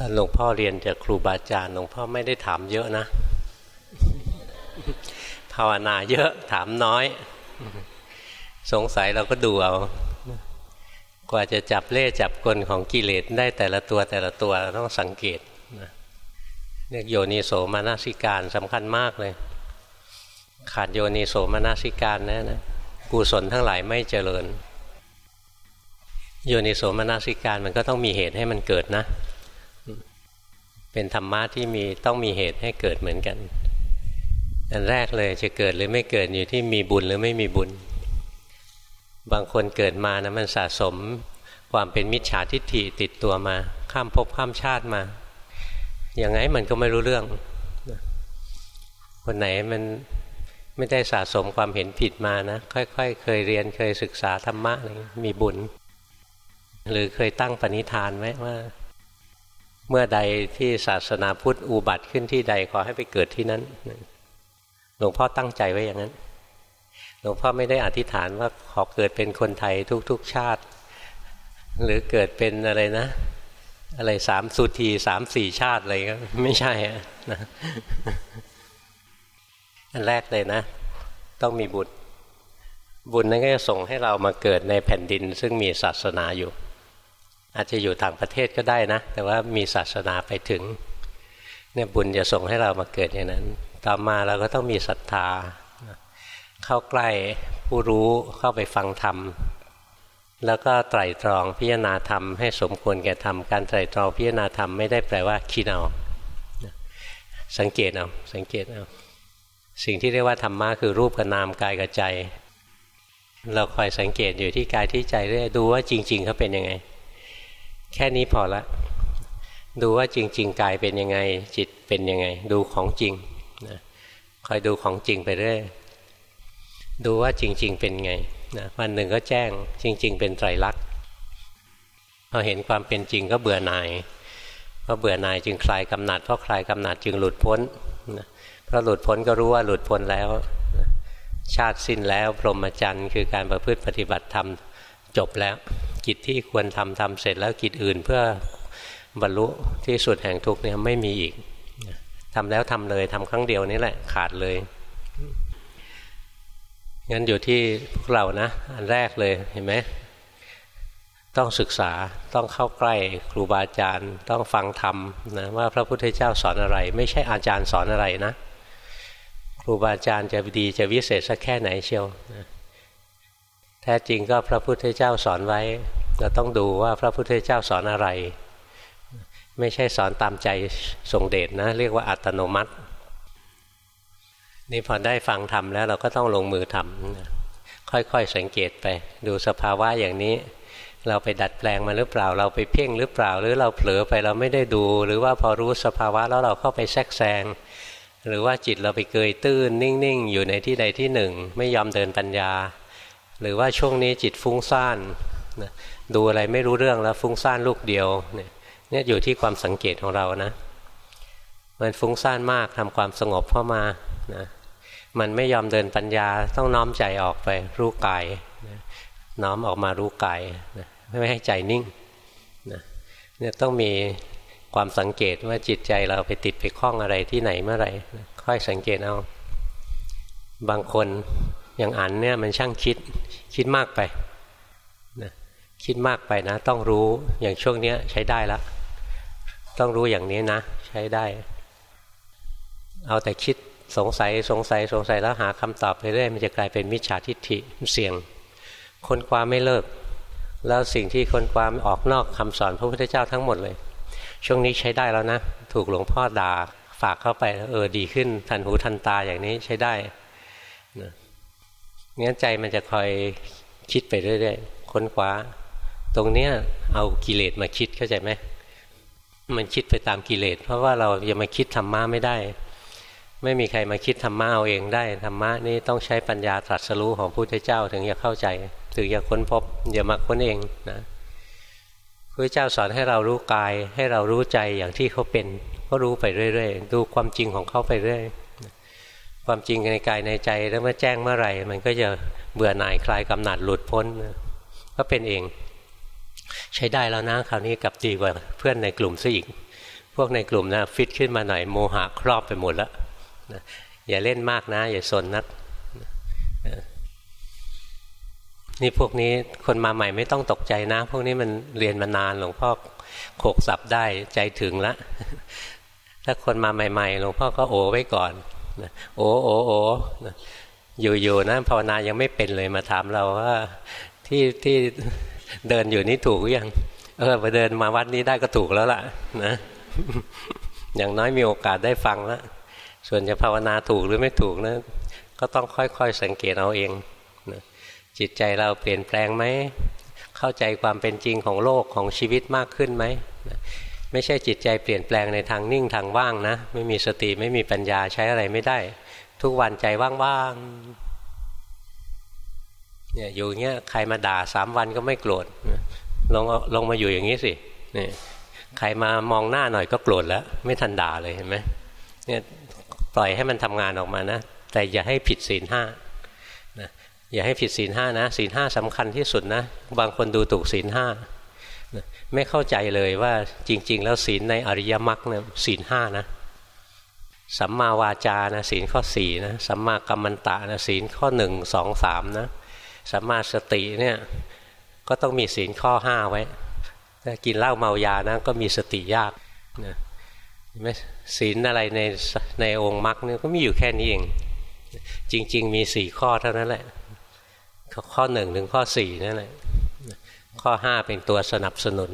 ตอนหลวงพ่อเรียนจากครูบาอาจารย์หลวงพ่อไม่ได้ถามเยอะนะ ภาวนาเยอะถามน้อย สงสัยเราก็ดูเอา กว่าจะจับเล่จับกลของกิเลสได้แต่ละตัวแต่ละตัวต้องสังเกตเรียกโยนิโสมานาสิการสำคัญมากเลย ขาดโยนิโสมานาสิการนะนะกุศลทั้งหลายไม่เจริญ โยนิโสมานาสิการมันก็ต้องมีเหตุให้มันเกิดนะ เป็นธรรมะที่มีต้องมีเหตุให้เกิดเหมือนกัน อันแรกเลยจะเกิดหรือไม่เกิดอยู่ที่มีบุญหรือไม่มีบุญ บางคนเกิดมานะมันสะสม ความเป็นมิจฉาทิฏฐิติดตัวมา ข้ามภพข้ามชาติมา อย่างไงมันก็ไม่รู้เรื่อง คนไหนมันไม่ได้สะสมความเห็นผิดมานะ ค่อยๆ เคยเรียนเคยศึกษาธรรมะมีบุญ หรือเคยตั้งปณิธานไว้ว่า เมื่อใดที่ศาสนาพุทธอุบัติขึ้นที่ใดขอให้ไปเกิดที่นั้นหลวงพ่อตั้งใจไว้อย่างนั้น หลวงพ่อไม่ได้อธิษฐานว่าขอเกิดเป็นคนไทยทุก ๆชาติ หรือเกิดเป็นอะไรนะ อะไรสามสุทีสามสี่ชาติอะไรก็ไม่ใช่นะอันแรกเลยนะ ต้องมีบุญบุญนั้นก็จะส่งให้เรามาเกิดในแผ่นดิน ซึ่งมีศาสนาอยู่ อาจจะอยู่ต่างประเทศก็ได้นะ แต่ว่ามีศาสนาไปถึงเนี่ยบุญจะส่งให้เรามาเกิดอย่างนั้น ต่อมาเราก็ต้องมีศรัทธา เข้าใกล้ผู้รู้เข้าไปฟังธรรม แล้วก็ไตรตรองพิจารณาธรรมให้สมควรแก่ธรรม การไตรตรองพิจารณาธรรมไม่ได้แปลว่าคิดเอาสังเกตเอาสังเกตเอาสิ่งที่เรียกว่าธรรมะคือรูปกับนามกายกับใจ เราคอยสังเกตอยู่ที่กายที่ใจเรื่อยดูว่าจริง ๆเขาเป็นยังไง แค่นี้พอละ ดูว่าจริง ๆ กายเป็นยังไง จิตเป็นยังไง ดูของจริงนะคอยดูของจริงไปเรื่อยดูว่าจริง ๆ เป็นไงนะวันหนึ่งก็แจ้งจริง ๆ เป็นไตรลักษณ์พอเห็นความเป็นจริงก็เบื่อหน่ายพอเบื่อหน่ายจึงคลายกำหนัดเพราะคลายกำหนัดจึงหลุดพ้นนะพอหลุดพ้นก็รู้ว่าหลุดพ้นแล้ว ชาติสิ้นแล้ว พรหมจรรย์คือการประพฤติปฏิบัติธรรมจบแล้ว กิจที่ควรทำทำเสร็จแล้วกิจอื่นเพื่อบรรลุที่สุดแห่งทุกเนี่ยไม่มีอีกทำแล้วทำเลยทำครั้งเดียวนี้แหละขาดเลยงั้นอยู่ที่พวกเรานะอันแรกเลยเห็นไหมต้องศึกษาต้องเข้าใกล้ครูบาอาจารย์ ต้องฟังธรรมนะว่าพระพุทธเจ้าสอนอะไร ไม่ใช่อาจารย์สอนอะไรนะ ครูบาอาจารย์จะดีจะวิเศษสักแค่ไหนเชียวนะ แท้จริงก็พระพุทธเจ้าสอนไว้ เราต้องดูว่าพระพุทธเจ้าสอนอะไร ไม่ใช่สอนตามใจทรงเดชนะ เรียกว่าอัตโนมัติ นี่พอได้ฟังทำแล้วเราก็ต้องลงมือทำค่อยๆสังเกตไป ดูสภาวะอย่างนี้ เราไปดัดแปลงมาหรือเปล่า เราไปเพ่งหรือเปล่า หรือเราเผลอไปเราไม่ได้ดู หรือว่าพอรู้สภาวะแล้วเราเข้าไปแทรกแซงหรือว่าจิตเราไปเกยตื้นนิ่งๆ อยู่ในที่ใดที่หนึ่ง ไม่ยอมเดินปัญญา หรือว่าช่วงนี้จิตฟุ้งซ่านนะดูอะไรไม่รู้เรื่องแล้วฟุ้งซ่านลูกเดียวเนี่ยเนี่ยอยู่ที่ความสังเกตของเรานะ มันฟุ้งซ่านมากทำความสงบเข้ามานะมันไม่ยอมเดินปัญญาต้องน้อมใจออกไปรู้กายนะน้อมออกมารู้กายนะไม่ให้ใจนิ่งนะเนี่ยต้องมีความสังเกตว่าจิตใจเราไปติดไปคล้องอะไรที่ไหนเมื่อไหร่ค่อยสังเกตเอาบางคน อย่างอันเนี่ยมันช่างคิดคิดมากไปนะคิดมากไปนะ ต้องรู้อย่างช่วงนี้ใช้ได้แล้วต้องรู้อย่างนี้นะ ใช้ได้ เอาแต่คิดสงสัยสงสัยสงสัยแล้วหาคำตอบไปเรื่อยมันจะกลายเป็นมิจฉาทิฏฐิเสี่ยงคนความไม่เลิก แล้วสิ่งที่คนความออกนอกคำสอนพระพุทธเจ้าทั้งหมดเลย ช่วงนี้ใช้ได้แล้วนะ ถูกหลวงพ่อด่าฝากเข้าไปเออดีขึ้นทันหูทันตาอย่างนี้ใช้ได้ งั้นใจมันจะคอยคิดไปเรื่อยๆค้นคว้า ตรงเนี้ยเอากิเลสมาคิดเข้าใจไหมมันคิดไปตามกิเลสเพราะว่าเรายังมาคิดธรรมะไม่ได้ ไม่มีใครมาคิดธรรมะเอาเองได้ธรรมะนี่ต้องใช้ปัญญาตรัสรู้ของพระพุทธเจ้าถึงจะเข้าใจถึงจะค้นพบอย่ามาค้นเองนะพระเจ้าสอนให้เรารู้กาย ให้เรารู้ใจอย่างที่เขาเป็น ก็รู้ไปเรื่อยๆดูความจริงของเขาไปเรื่อย ความจริงในกายในใจแล้วเมื่อแจ้งเมื่อไหร่ มันก็จะเบื่อหน่ายคลายกำหนัดหลุดพ้นก็เป็นเอง ใช้ได้แล้วนะคราวนี้กับดีกว่าเพื่อนในกลุ่มซะอีก พวกในกลุ่มนะฟิตขึ้นมาหน่อยโมหะครอบไปหมดแล้วอย่าเล่นมากนะ อย่าสนนักนี่พวกนี้คนมาใหม่ไม่ต้องตกใจนะ พวกนี้มันเรียนมานานหลวงพ่อโขกสับได้ใจถึงละถ้าคนมาใหม่ ๆ หลวงพ่อก็โอไว้ก่อน โอโอโออยู่ๆนะภาวนายังไม่เป็นเลยมาถามเราว่าที่ที่เดินอยู่นี่ถูกหรือยัง เออไปเดินมาวัดนี้ได้ก็ถูกแล้วล่ะนะอย่างน้อยมีโอกาสได้ฟังแล้วส่วนจะภาวนาถูกหรือไม่ถูกนะก็ต้องค่อยๆสังเกตเอาเองนะจิตใจเราเปลี่ยนแปลงไหม เข้าใจความเป็นจริงของโลกของชีวิตมากขึ้นไหมนะ ไม่ใช่จิตใจเปลี่ยนแปลงในทางนิ่งทางว่างนะ ไม่มีสติไม่มีปัญญาใช้อะไรไม่ได้ ทุกวันใจว่างๆเนี่ยอยู่เงี้ยใครมาด่าสามวันก็ไม่โกรธลงลงมาอยู่อย่างนี้สิเนี่ยใครมามองหน้าหน่อยก็โกรธแล้ว ไม่ทันด่าเลยเห็นไหมเนี่ยปล่อยให้มันทำงานออกมานะ แต่อย่าให้ผิดศีลห้านะอย่าให้ผิดศีลห้านะศีลห้าสำคัญที่สุดนะ บางคนดูถูกศีลห้า ไม่เข้าใจเลยว่าจริง ๆ แล้วศีลในอริยมรรคเนี่ยศีลห้านะสัมมาวาจานะศีลข้อสี่นะสัมมากัมมันตะนะศีลข้อหนึ่งสองสามนะสัมมาสติเนี่ยก็ต้องมีศีลข้อห้าไว้ถ้ากินเหล้าเมายานะก็มีสติยากนะไม่ศีลอะไรในในองค์มรรคเนี่ยก็มีอยู่แค่นี้เอง จริง ๆ มีสี่ข้อเท่านั้นแหละ ข้อหนึ่งถึงข้อสี่นั่นแหละ ข้อห้าเป็นตัวสนับสนุน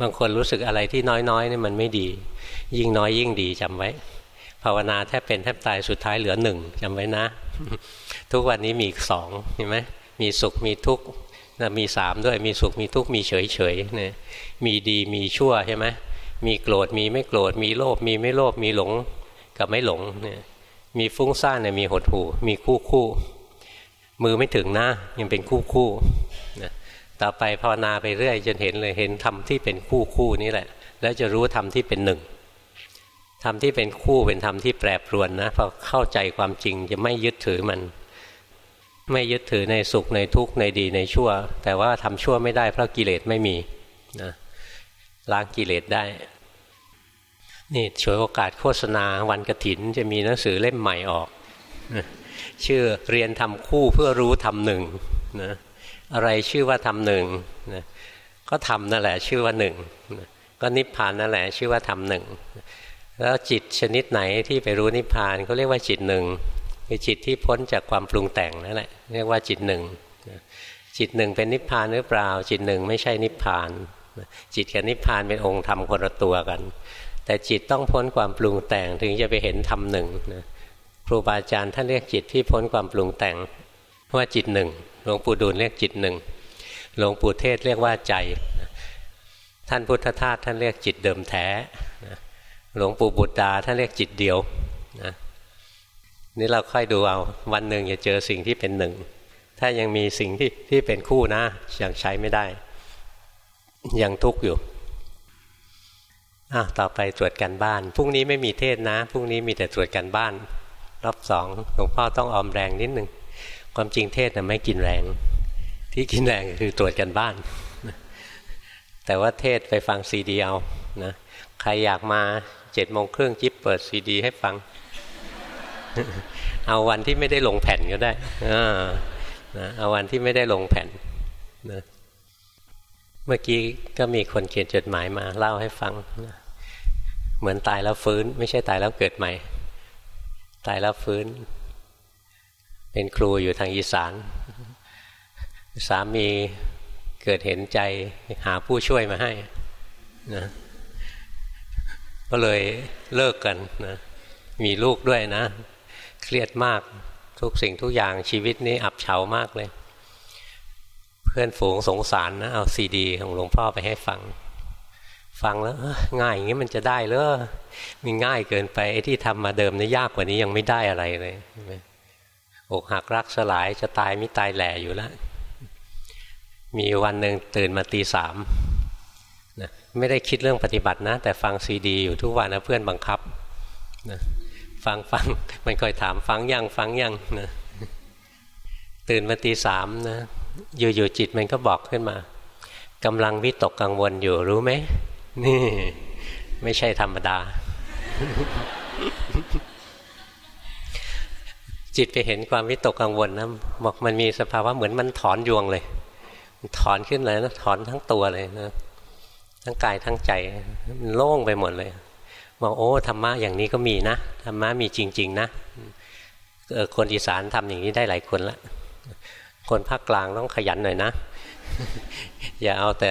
บางคนรู้สึกอะไรที่น้อยๆนี่มันไม่ดี ยิ่งน้อยยิ่งดีจำไว้ ภาวนาแทบเป็นแทบตายสุดท้ายเหลือหนึ่งจำไว้นะ ทุกวันนี้มีสองเห็นไหมมีสุขมีทุกข์มีสามด้วยมีสุขมีทุกข์มีเฉยเฉยเนี่ยมีดีมีชั่วใช่ไหมมีโกรธมีไม่โกรธมีโลภมีไม่โลภมีหลงกับไม่หลงเนี่ยมีฟุ้งซ่านเนี่ยมีหดหู่มีคู่คู่ มือไม่ถึงหน้ายังเป็นคู่คู่นะต่อไปภาวนาไปเรื่อยจนเห็นเลยเห็นธรรมที่เป็นคู่คู่นี้แหละ แล้วจะรู้ธรรมที่เป็นหนึ่งธรรมที่เป็นคู่เป็นธรรมที่แปรปรวนนะพอเข้าใจความจริงจะไม่ยึดถือมัน ไม่ยึดถือในสุขในทุกข์ในดีในชั่ว แต่ว่าทำชั่วไม่ได้เพราะกิเลสไม่มีนะล้างกิเลสได้นี่ช่วยโอกาสโฆษณาวันกระถินจะมีหนังสือเล่มใหม่ออก ชื่อเรียนทำคู่เพื่อรู้ทำหนึ่งนะอะไรชื่อว่าทำหนึ่งนะก็ทำนั่นแหละชื่อว่าหนึ่งนะก็นิพพานนั่นแหละชื่อว่าทำหนึ่งแล้วจิตชนิดไหนที่ไปรู้นิพพานเขาเรียกว่าจิตหนึ่งคือจิตที่พ้นจากความปรุงแต่งนั่นแหละเรียกว่าจิตหนึ่งจิตหนึ่งเป็นนิพพานหรือเปล่า จิตหนึ่งไม่ใช่นิพพาน จิตกับนิพพานเป็นองค์ธรรมคนละตัวกัน แต่จิตต้องพ้นความปรุงแต่งถึงจะไปเห็นธรรมหนึ่งนะ ครูบาอาจารย์ท่านเรียกจิตที่พ้นความปรุงแต่งว่าจิตหนึ่งหลวงปู่ดูลเรียกจิตหนึ่งหลวงปู่เทศเรียกว่าใจ ท่านพุทธทาสท่านเรียกจิตเดิมแท้หลวงปู่บุตรดาท่านเรียกจิตเดียวนะนี่เราค่อยดูเอาวันหนึ่งจะเจอสิ่งที่เป็นหนึ่ง ถ้ายังมีสิ่งที่ที่เป็นคู่นะยังใช้ไม่ได้ ยังทุกข์อยู่อะต่อไปตรวจกันบ้านพรุ่งนี้ไม่มีเทศนะพรุ่งนี้มีแต่ตรวจกันบ้าน รอบสองหลวงพ่อต้องออมแรงนิดหนึ่งความจริงเทศนะไม่กินแรง ที่กินแรงคือตรวจกันบ้าน แต่ว่าเทศไปฟังซีดีเอานะใครอยากมาเจ็ดโมงครึ่งจิ๊บเปิดซีดี ให้ฟัง เอาวันที่ไม่ได้ลงแผ่นก็ได้นะเอาวันที่ไม่ได้ลงแผ่นนะเมื่อกี้ก็มีคนเขียนจดหมายมาเล่าให้ฟังนะเหมือนตายแล้วฟื้น ไม่ใช่ตายแล้วเกิดใหม่ ตายแล้วฟื้น เป็นครูอยู่ทางอีสาน สามีเกิดเห็นใจหาผู้ช่วยมาให้นะก็เลยเลิกกันนะมีลูกด้วยนะ เครียดมากทุกสิ่งทุกอย่างชีวิตนี้อับเฉามากเลย เพื่อนฝูงสงสารนะ เอาซีดีของหลวงพ่อไปให้ฟัง ฟังแล้วง่ายอย่างนี้มันจะได้เลยมีง่ายเกินไปไอ้ที่ทำมาเดิมนี่ยากกว่านี้ยังไม่ได้อะไรเลยอกหักรักสลายจะตายไม่ตายแหล่อยู่แล้วมีวันหนึ่งตื่นมาตีสามนะไม่ได้คิดเรื่องปฏิบัตินะ แต่ฟังซีดีอยู่ทุกวันนะเพื่อนบังคับนะฟังฟังมันคอยถามฟังยังฟังยังนะตื่นมาตีสามนะอยู่ๆจิตมันก็บอกขึ้นมากำลังวิตกกังวลอยู่รู้ไหม นี่ ไม่ใช่ธรรมดา จิตไปเห็นความวิตกกังวลนะบอกมันมีสภาวะเหมือนมันถอนยวงเลยถอนขึ้นเลยนะถอนทั้งตัวเลยนะทั้งกายทั้งใจมันโล่งไปหมดเลยบอกโอ้ธรรมะอย่างนี้ก็มีนะธรรมะมีจริง ๆ นะคนอีสานทำอย่างนี้ได้หลายคนละคนภาคกลางต้องขยันหน่อยนะ อย่าเอาแต่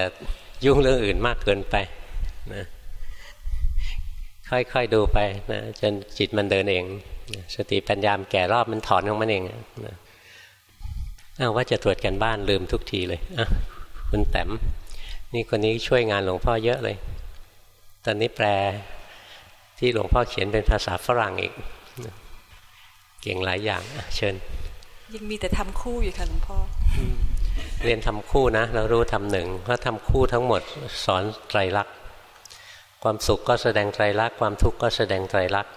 ยุ่งเรื่องอื่นมากเกินไป นะค่อยๆดูไปนะจนจิตมันเดินเอง สติปัญญามแก่รอบมันถอนของมันเองนะอาว่าจะตรวจกันบ้านลืมทุกทีเลยอะคุณแต้มนี่คนนี้ช่วยงานหลวงพ่อเยอะเลย ตอนนี้แปลที่หลวงพ่อเขียนเป็นภาษาฝรั่งอีก เก่งหลายอย่างเชิญ ยังมีแต่ทำคู่อยู่ค่ะหลวงพ่อเรียนทำคู่นะ เรารู้ทำหนึ่งเพราะทำคู่ทั้งหมดสอนไตรลักษณ์ ความสุขก็แสดงไตรลักษณ์ความทุกข์ก็แสดงไตรลักษณ์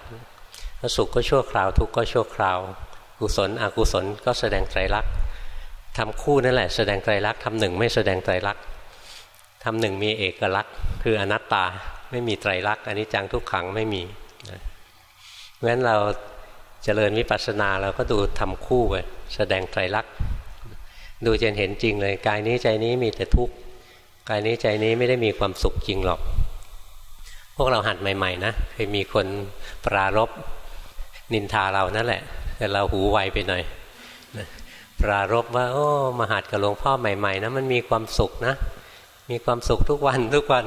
สุขก็ชั่วคราว ทุกข์ก็ชั่วคราว กุศลอกุศลก็แสดงไตรลักษณ์ทำคู่นั่นแหละแสดงไตรลักษณ์ทำหนึ่งไม่แสดงไตรลักษณ์ทำหนึ่งมีเอกลักษณ์ คืออนัตตาไม่มีไตรลักษณ์อันนี้จังทุกขังไม่มีเพราะฉะนั้นเราเจริญวิปัสสนาเราก็ดูทำคู่ไปแสดงไตรลักษณ์ดูจนเห็นจริงเลยกายนี้ใจนี้มีแต่ทุกข์กายนี้ใจนี้ไม่ได้มีความสุขจริงหรอก พวกเราหัดใหม่ๆนะเคยมีคนปรารบนินทาเรานั่นแหละ แต่เราหูไวไปหน่อยปรารบว่าโอ้มาหัดกับหลวงพ่อใหม่ๆนะมันมีความสุขนะ มีความสุขทุกวันทุกวัน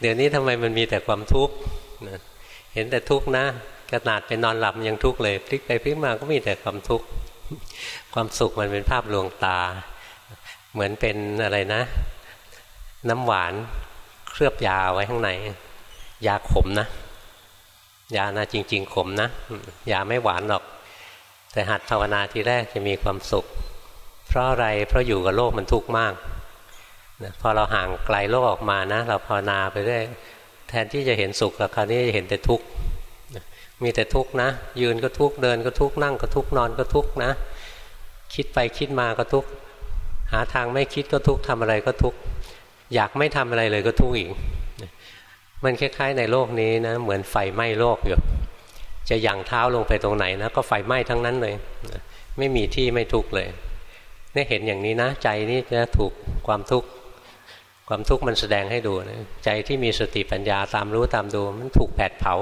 เดี๋ยวนี้ทำไมมันมีแต่ความทุกข์เห็นแต่ทุกข์นะขนาดไปนอนหลับยังทุกข์เลยพลิกไปพลิกมาก็มีแต่ความทุกข์ความสุขมันเป็นภาพลวงตา เหมือนเป็นอะไรนะ น้ำหวานเคลือบยาไว้ข้างใน ยาขมนะ ยานะจริง ๆ ขมนะยาไม่หวานหรอก แต่หัดภาวนาทีแรกจะมีความสุข เพราะอะไรเพราะอยู่กับโลกมันทุกข์มากนะพอเราห่างไกลโลกออกมานะ เราภาวนาไปเรื่อยแทนที่จะเห็นสุขแล้วคราวนี้จะเห็นแต่ทุกข์มีแต่ทุกข์นะ ยืนก็ทุกข์เดินก็ทุกข์นั่งก็ทุกข์นอนก็ทุกข์นะ คิดไปคิดมาก็ทุกข์หาทางไม่คิดก็ทุกข์ทำอะไรก็ทุกข์อยากไม่ทำอะไรเลยก็ทุกข์อีก มันคล้ายๆ ในโลกนี้นะเหมือนไฟไหม้โลกอยู่จะย่างเท้าลงไปตรงไหนนะก็ไฟไหม้ทั้งนั้นเลย ไม่มีที่ไม่ทุกข์เลยนี่เห็นอย่างนี้นะใจนี่จะถูกความทุกข์ความทุกข์มันแสดงให้ดูนะใจที่มีสติปัญญาตามรู้ตามดู มันถูกแผดเผา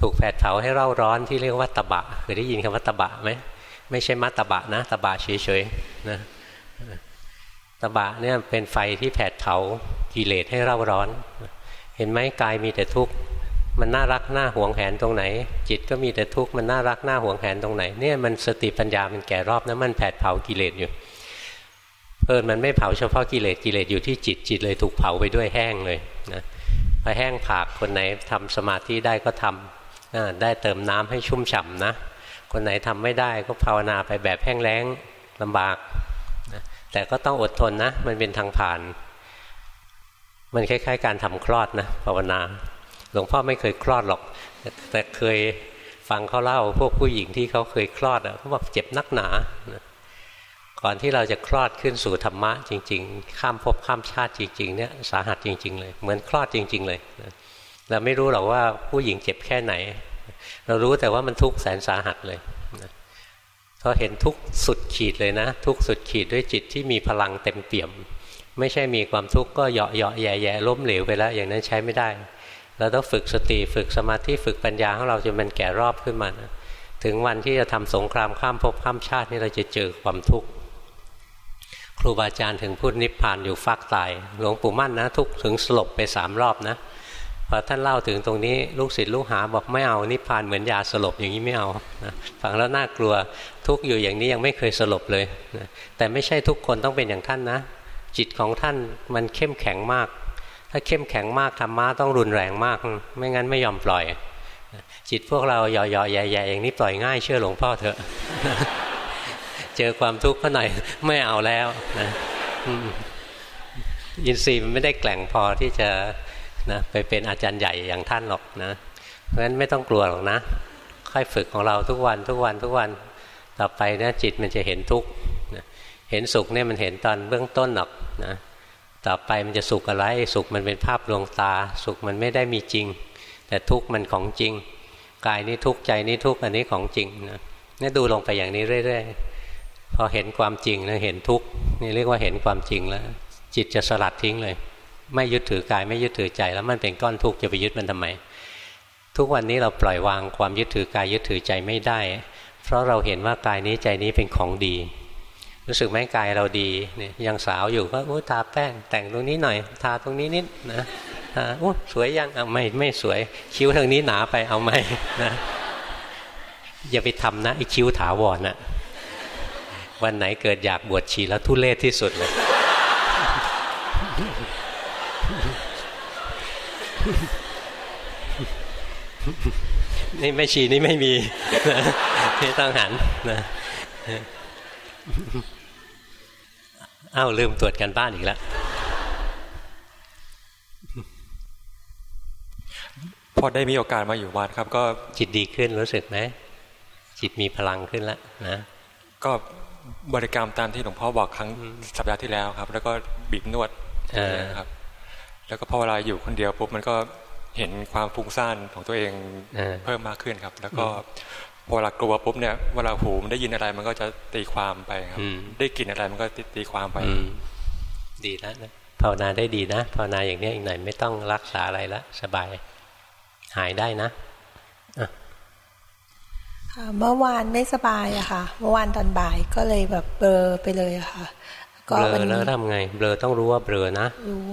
ถูกแผดเผาให้เร่าร้อนที่เรียกว่าตบะเคยได้ยินคำว่าตบะไหมไม่ใช่มัตตบะนะตบะเฉยๆนะตบะเนี่ยเป็นไฟที่แผดเผากิเลสให้เร่าร้อน เห็นไหมกายมีแต่ทุกข์มันน่ารักน่าหวงแหนตรงไหน จิตก็มีแต่ทุกข์มันน่ารักน่าหวงแหนตรงไหนเนี่ยมันสติปัญญามันแก่รอบนะมันแผดเผากิเลสอยู่เพิ่นมันไม่เผาเฉพาะกิเลสกิเลสอยู่ที่จิตจิตเลยถูกเผาไปด้วยแห้งเลยนะพอแห้งผากคนไหนทำสมาธิได้ก็ทำได้เติมน้ำให้ชุ่มฉ่านะ คนไหนทำไม่ได้ก็ภาวนาไปแบบแห้งแล้งลำบากนะแต่ก็ต้องอดทนนะ มันเป็นทางผ่าน มันคล้าย ๆ การทำคลอดนะภาวนา หลวงพ่อไม่เคยคลอดหรอก แต่เคยฟังเขาเล่าพวกผู้หญิงที่เขาเคยคลอดอะเขาบอกเจ็บนักหนาก่อนที่เราจะคลอดขึ้นสู่ธรรมะจริง ๆ ข้ามภพข้ามชาติจริงๆเนี่ยสาหัสจริง ๆ เลย เหมือนคลอดจริง ๆ เลยเราไม่รู้หรอกว่าผู้หญิงเจ็บแค่ไหน เรารู้แต่ว่ามันทุกข์แสนสาหัสเลยพอเห็นทุกข์สุดขีดเลยนะ ทุกข์สุดขีดด้วยจิตที่มีพลังเต็มเปี่ยม ไม่ใช่มีความทุกข์ก็เหยาะเหยาะแย่แย่ล้มเหลวไปแล้ว อย่างนั้นใช้ไม่ได้ เราต้องฝึกสติฝึกสมาธิฝึกปัญญาของเราจนมันแก่รอบขึ้นมานะถึงวันที่จะทำสงครามข้ามภพข้ามชาตินี่เราจะเจอความทุกข์ครูบาอาจารย์ถึงพูดนิพพานอยู่ฟากตาย หลวงปู่มั่นนะทุกถึงสลบไปสามรอบนะพอท่านเล่าถึงตรงนี้ลูกศิษย์ลูกหาบอกไม่เอานิพพานเหมือนยาสลบอย่างนี้ไม่เอานะฟังแล้วน่ากลัวทุกอยู่อย่างนี้ยังไม่เคยสลบเลยนะแต่ไม่ใช่ทุกคนต้องเป็นอย่างท่านนะ จิตของท่านมันเข้มแข็งมาก ถ้าเข้มแข็งมากธรรมะต้องรุนแรงมาก ไม่งั้นไม่ยอมปล่อย จิตพวกเราหย่อๆแย่ๆอย่างนี้ปล่อยง่ายเชื่อหลวงพ่อเถอะ เจอความทุกข์ก็หน่อยไม่เอาแล้วนะอินทรีย์มันไม่ได้แกล่งพอที่จะนะไปเป็นอาจารย์ใหญ่อย่างท่านหรอกนะ เพราะฉะนั้นไม่ต้องกลัวหรอกนะ ค่อยฝึกของเราทุกวันทุกวันทุกวัน ต่อไปนะจิตมันจะเห็นทุกข์ เห็นสุขเนี่ยมันเห็นตอนเบื้องต้นหรอกนะต่อไปมันจะสุขอะไรสุขมันเป็นภาพลวงตา สุขมันไม่ได้มีจริง แต่ทุกข์มันของจริง กายนี้ทุกข์ใจนี้ทุกข์อันนี้ของจริงนะนี่ดูลงไปอย่างนี้เรื่อยๆพอเห็นความจริงนะเห็นทุกข์นี่เรียกว่าเห็นความจริงแล้ว จิตจะสลัดทิ้งเลย ไม่ยึดถือกายไม่ยึดถือใจ แล้วมันเป็นก้อนทุกข์จะไปยึดมันทำไม ทุกวันนี้เราปล่อยวางความยึดถือกายยึดถือใจไม่ได้ เพราะเราเห็นว่ากายนี้ใจนี้เป็นของดี รู้สึกไหมกายเราดีเนี่ยยังสาวอยู่ก็โอ้ทาแป้งแต่งตรงนี้หน่อย ทาตรงนี้นิดนะทาโอ้สวยยังเอาไม่ไม่สวย คิ้วทางนี้หนาไปเอาไม่นะอย่าไปทำนะไอ้คิ้วถาวรนะ่ะวันไหนเกิดอยากบวชชีแล้วทุเรศที่สุดเลยนี่ไม่ชีนี่ไม่มีไม่ต้องหันนะ อ้าวลืมตรวจกันบ้านอีกแล้วพอได้มีโอกาสมาอยู่วัดครับ ก็จิตดีขึ้นรู้สึกไหมจิตมีพลังขึ้นแล้วนะก็บริกรรมตามที่หลวงพ่อบอกครั้งสัปดาห์ที่แล้วครับ แล้วก็บีบนวดครับ แล้วก็พอเวลาอยู่คนเดียวปุ๊บมันก็เห็นความฟุ้งซ่านของตัวเองเพิ่มมากขึ้นครับ แล้วก็ พอเวลากลัวปุ๊บเนี่ยเวลาหูมันได้ยินอะไรมันก็จะตีความไปครับ ได้กลิ่นอะไรมันก็ตีความไปดีแล้วนะภาวนาได้ดีนะภาวนาอย่างนี้อีกหน่อยไม่ต้องรักษาอะไรละสบาย หายได้นะเมื่อวานไม่สบายอะค่ะ เมื่อวานตอนบ่ายก็เลยแบบเบลอไปเลยอะค่ะ เบลอแล้วทำไง เบลอต้องรู้ว่าเบลอนะรู้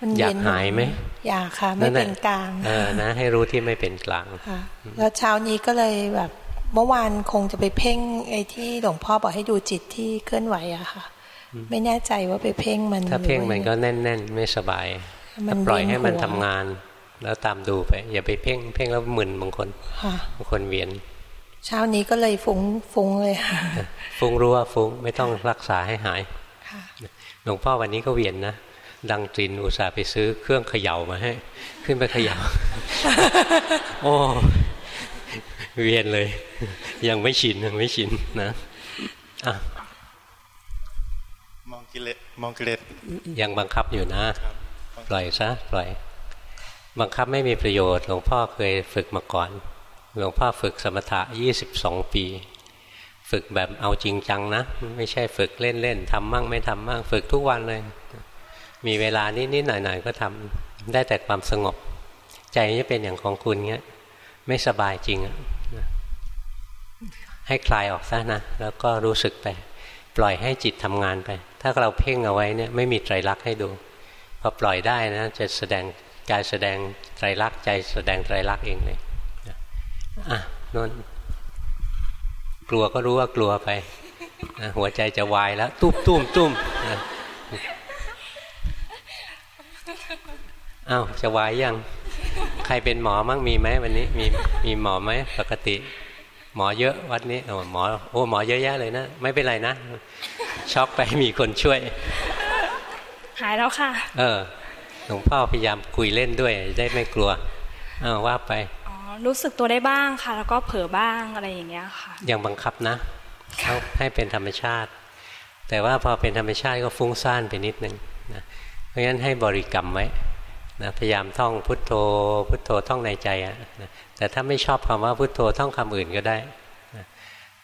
มันอยากหายไหมอยากค่ะ ไม่เป็นกลางเออนะ ให้รู้ที่ไม่เป็นกลางค่ะแล้วเช้านี้ก็เลยแบบเมื่อวานคงจะไปเพ่งไอ้ที่หลวงพ่อบอกให้ดูจิตที่เคลื่อนไหวอะค่ะ ไม่แน่ใจว่าไปเพ่งมัน ถ้าเพ่งมันก็แน่น ๆ ไม่สบายปล่อยให้มันทำงาน แล้วตามดูไป อย่าไปเพ่ง เพ่งแล้วมึนบางคนบางคนเวียน เช้านี้ก็เลยฟุง้งฟุ้งเลยค่ะฟุ้งรู้ว่าฟุ้งไม่ต้องรักษาให้หายหลวงพ่อวันนี้ก็เวียนนะดังจินอุตส่าห์ไปซื้อเครื่องเขย่ามาให้ ขึ้นไปเขย่าโอ้เวียนเลย ยังไม่ชินยังไม่ชินนะอะมองกิเลสมองกิเลสยังบังคับอยู่นะปล่อยซะปล่อย บังคับไม่มีประโยชน์หลวงพ่อเคยฝึกมาก่อน หลวงพ่อฝึกสมถะยี่สิบสองปี ฝึกแบบเอาจริงจังนะ ไม่ใช่ฝึกเล่นๆทำมั่งไม่ทำมั่งฝึกทุกวันเลย มีเวลานิดๆหน่อยๆก็ทำได้แต่ความสงบ ใจจะเป็นอย่างของคุณเงี้ยไม่สบายจริงอะให้คลายออกซะนะ แล้วก็รู้สึกไป ปล่อยให้จิตทำงานไป ถ้าเราเพ่งเอาไว้เนี่ยไม่มีไตรลักษณ์ให้ดูพอปล่อยได้นะจะแสดงกายแสดงไตรลักษณ์ใจแสดงไตรลักษณ์เองเลย อะนนกลัวก็รู้ว่ากลัวไปนะหัวใจจะวายแล้ว ตุ้มตุ้มตุ้มอ้าวจะวายยัง ใครเป็นหมอมั่งมีไหมวันนี้มีมีหมอไหมปกติ หมอเยอะวัดนี้โอ้หมอโอ้หมอเยอะแยะเลยนะ ไม่เป็นไรนะช็อกไปมีคนช่วย หายแล้วค่ะ เออหลวงพ่อพยายามคุยเล่นด้วยได้ไม่กลัวอ้าวว่าไป รู้สึกตัวได้บ้างค่ะ แล้วก็เผลอบ้างอะไรอย่างเงี้ยค่ะยังบังคับนะเขาให้เป็นธรรมชาติ แต่ว่าพอเป็นธรรมชาติก็ฟุ้งซ่านไปนิดนึงนะเพราะฉะนั้นให้บริกรรมไว้นะพยายามท่องพุทโธ พุทโธท่องในใจอะนะแต่ถ้าไม่ชอบคำว่าพุทโธท่องคำอื่นก็ได้นะ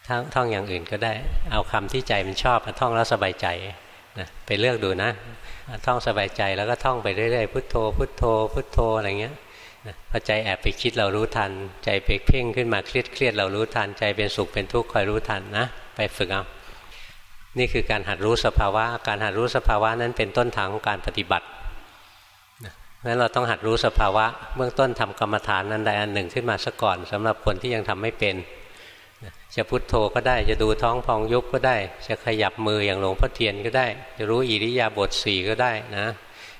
ท่องท่องอย่างอื่นก็ได้ เอาคำที่ใจมันชอบมาท่องแล้วสบายใจนะไปเลือกดูนะ ท่องสบายใจแล้วก็ท่องไปเรื่อยๆพุทโธ พุทโธ พุทโธอะไรเงี้ย พอใจแอบไปคิดเรารู้ทัน ใจไปเพ่งขึ้นมาเครียดเครียดเรารู้ทัน ใจเป็นสุขเป็นทุกข์คอยรู้ทันนะ ไปฝึกเอา นี่คือการหัดรู้สภาวะ การหัดรู้สภาวะนั้นเป็นต้นทางของการปฏิบัตินั้นเราต้องหัดรู้สภาวะ เบื้องต้นทำกรรมฐานนั้นใดอันหนึ่งขึ้นมาซะก่อนสำหรับคนที่ยังทำไม่เป็นจะพุทโธก็ได้จะดูท้องพองยุบก็ได้ จะขยับมืออย่างหลวงพ่อเทียนก็ได้ จะรู้อิริยาบถสี่ก็ได้นะ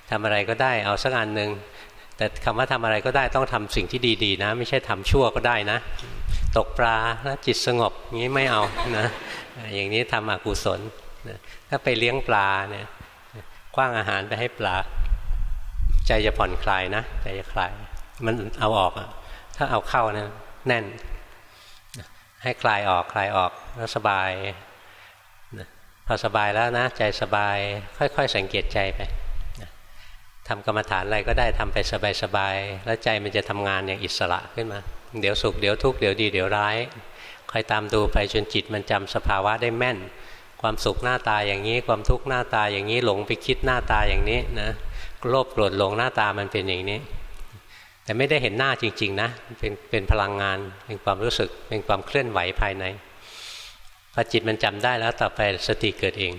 ทำอะไรก็ได้เอาสักอันหนึ่ง แต่คำว่าทำอะไรก็ได้ต้องทำสิ่งที่ดีๆนะ ไม่ใช่ทำชั่วก็ได้นะ ตกปลาแล้วจิตสงบงี้ไม่เอานะอย่างนี้ทำอกุศลนะถ้าไปเลี้ยงปลาเนี่ยคว้างอาหารไปให้ปลา ใจจะผ่อนคลายนะใจจะคลาย มันเอาออกอะถ้าเอาเข้านะแน่น ให้คลายออกคลายออกแล้วสบายพอสบายแล้วนะ ใจสบายค่อย ๆ สังเกตใจไป ทำกรรมฐานอะไรก็ได้ทำไปสบายๆแล้วใจมันจะทำงานอย่างอิสระขึ้นมา เดี๋ยวสุขเดี๋ยวทุกข์เดี๋ยวดีเดี๋ยวร้ายคอยตามดูไปจนจิตมันจำสภาวะได้แม่น ความสุขหน้าตาอย่างนี้ ความทุกข์หน้าตาอย่างนี้หลงไปคิดหน้าตาอย่างนี้นะโลภโกรธหลงหน้าตามันเป็นอย่างนี้ แต่ไม่ได้เห็นหน้าจริง ๆ นะ เป็นเป็นพลังงานเป็นความรู้สึกเป็นความเคลื่อนไหวภายในพอจิตมันจำได้แล้วต่อไปสติเกิดเอง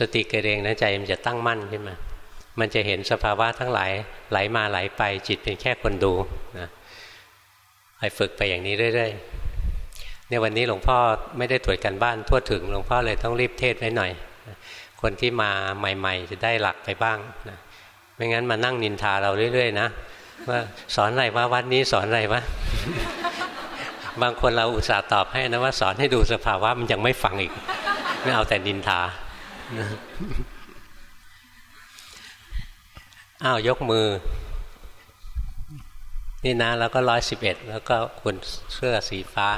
สติเกิดเองนะใจมันจะตั้งมั่นขึ้นมา มันจะเห็นสภาวะทั้งหลายไหลมาไหลไปจิตเป็นแค่คนดูนะไปฝึกไปอย่างนี้เรื่อยๆเนี่ยวันนี้หลวงพ่อไม่ได้ตรวจกันบ้านทั่วถึงหลวงพ่อเลยต้องรีบเทศไว้หน่อย คนที่มาใหม่ ๆ จะได้หลักไปบ้างนะไม่งั้นมานั่งนินทาเราเรื่อย ๆ นะว่าสอนอะไรว่าวัดนี้สอนอะไรวะบางคนเราอุตส่าห์ตอบให้นะว่าสอนให้ดูสภาวะมันยังไม่ฟังอีกไม่เอาแต่นินทา อ้าวยกมือ นี่นะแล้วก็ร้อยสิบเอ็ดแล้วก็คนเสื้อสีฟ้า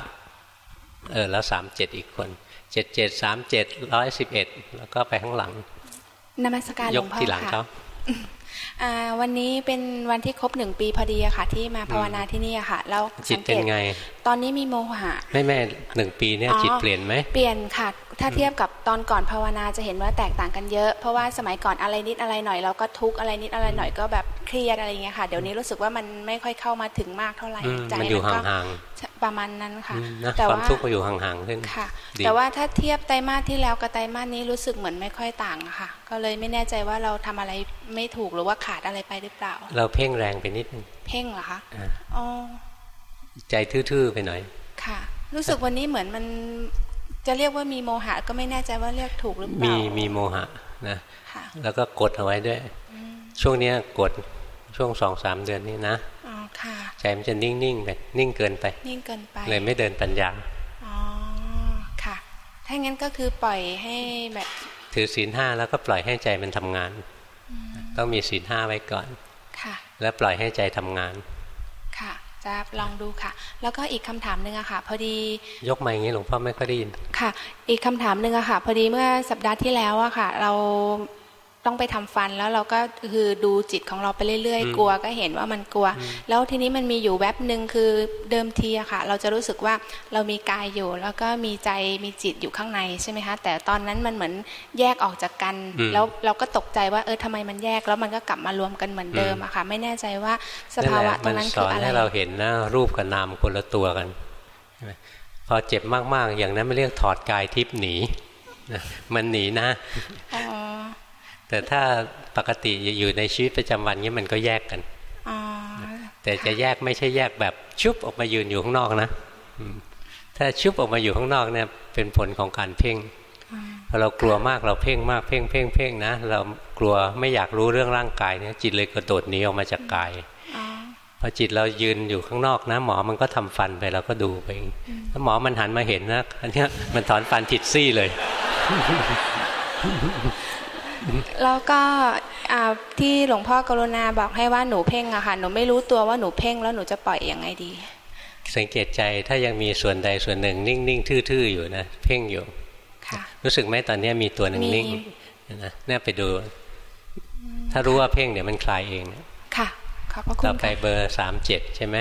เออ แล้วสามเจ็ดอีกคนเจ็ดเจ็ดสามเจ็ดร้อยสิบเอ็ดแล้วก็ไปข้างหลังนมัสการหลวงพ่อค่ะยกที่หลังเขาวันนี้เป็นวันที่ครบหนึ่งปีพอดีอะค่ะ ที่มาภาวนาที่นี่อะค่ะ แล้วจิตเป็นไง ตอนนี้มีโมหะ ไม่แม่หนึ่งปีเนี่ยจิตเปลี่ยนไหมเปลี่ยนค่ะ ถ้าเทียบกับตอนก่อนภาวนาจะเห็นว่าแตกต่างกันเยอะ เพราะว่าสมัยก่อนอะไรนิดอะไรหน่อยเราก็ทุกอะไรนิดอะไรหน่อยก็แบบเครียดอะไรเงี้ยค่ะ เดี๋ยวนี้รู้สึกว่ามันไม่ค่อยเข้ามาถึงมากเท่าไหร่ใจมันอยู่ห่างๆประมาณนั้นค่ะ แต่ว่าความทุกข์ก็อยู่ห่างๆขึ้นค่ะ แต่ว่าถ้าเทียบไตรมาสที่แล้วกับไตรมาสนี้รู้สึกเหมือนไม่ค่อยต่างค่ะ ก็เลยไม่แน่ใจว่าเราทำอะไรไม่ถูกหรือว่าขาดอะไรไปหรือเปล่า เราเพ่งแรงไปนิดนึงเพ่งเหรอคะอ๋อใจทื่อๆไปหน่อยค่ะ รู้สึกวันนี้เหมือนมัน จะเรียกว่ามีโมหะก็ไม่แน่ใจว่าเรียกถูกหรือเปล่า มีมีโมหะนะแล้วก็กดเอาไว้ด้วย ช่วงนี้กดช่วงสองสามเดือนนี้นะใจมันจะนิ่งๆไปนิ่งเกินไป นิ่งเกินไป เลยไม่เดินปัญญาอ๋อค่ะ ถ้างั้นก็คือปล่อยให้แบบ ถือศีลห้าแล้วก็ปล่อยให้ใจมันทำงาน ต้องมีศีลห้าไว้ก่อน ค่ะ แล้วปล่อยให้ใจทำงานค่ะ จะลองดูค่ะ แล้วก็อีกคำถามหนึ่งอะค่ะ พอดี ยกมาอย่างนี้หลวงพ่อไม่ค่อยได้ยินค่ะ อีกคำถามหนึ่งอะค่ะ พอดีเมื่อสัปดาห์ที่แล้วอะค่ะ เรา ต้องไปทำฟันแล้วเราก็คือดูจิตของเราไปเรื่อย ๆ กลัวก็เห็นว่ามันกลัว แล้วทีนี้มันมีอยู่แวบหนึ่งคือเดิมทีอะค่ะ เราจะรู้สึกว่าเรามีกายอยู่ แล้วก็มีใจมีจิตอยู่ข้างในใช่ไหมคะแต่ตอนนั้นมันเหมือนแยกออกจากกัน แล้วเราก็ตกใจว่าเออทำไมมันแยกแล้วมันก็กลับมารวมกันเหมือนเดิมอะค่ะ ไม่แน่ใจว่าสภาวะตรงนั้นคืออะไรมันสอนให้เราเห็นนะรูปกับนามคนละตัวกันพอเจ็บมากๆ อย่างนั้นไม่เรียกถอดกายทิพย์หนีมันหนีนะ แต่ถ้าปกติอยู่ในชีวิตประจำวันนี้มันก็แยกกันแต่จะแยกไม่ใช่แยกแบบชุบออกมายืนอยู่ข้างนอกนะถ้าชุบออกมาอยู่ข้างนอกเนี่ยเป็นผลของการเพ่งพอเรากลัวมากเราเพ่งมากเพ่งเพ่งเพ่งนะเรากลัวไม่อยากรู้เรื่องร่างกายเนี่ยจิตเลยกระโดดหนีออกมาจากกายพอจิตเรายืนอยู่ข้างนอกนะ หมอมันก็ทำฟันไปเราก็ดูไปถ้าหมอมันหันมาเห็นนะอันนี้มันถอนฟันผิดซี่เลย แล้วก็ที่หลวงพ่อกรุณาบอกให้ว่าหนูเพ่งอะค่ะหนูไม่รู้ตัวว่าหนูเพ่งแล้วหนูจะปล่อยอยังไงดี สังเกตใจถ้ายังมีส่วนใดส่วนหนึ่ง นิ่งๆทื่อๆอยู่นะเพ่งอยู่รู้สึกไหมตอนนี้มีตัวหนึ่งนิ่งนะเนี่ยไปดู ถ้ารู้ว่าเพ่งเดี๋ยวมันคลายเองค่ะขอบพระคุณต่อไปเบอร์สามเจ็ดใช่ไหม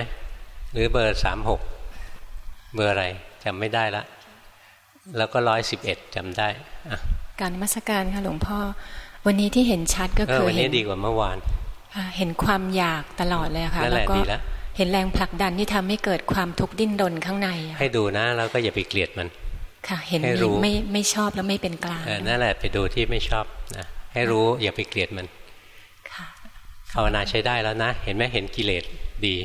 หรือเบอร์สามหกเบอร์อะไรจำไม่ได้ละ แล้วก็ร้อยสิบเอ็ดจำได้อะ การมัสการค่ะหลวงพ่อ วันนี้ที่เห็นชัดก็คือวันนี้ดีกว่าเมื่อวานเห็นความอยากตลอดเลยค่ะแล้วก็เห็นแรงผลักดันที่ทำให้เกิดความทุกข์ดิ้นรนข้างใน ให้ดูนะแล้วก็อย่าไปเกลียดมัน ค่ะ เห็นไม่ไม่ชอบแล้วไม่เป็นกลางนั่นแหละไปดูที่ไม่ชอบนะให้รู้อย่าไปเกลียดมันค่ะภาวนาใช้ได้แล้วนะ เห็นไหมเห็นกิเลสดี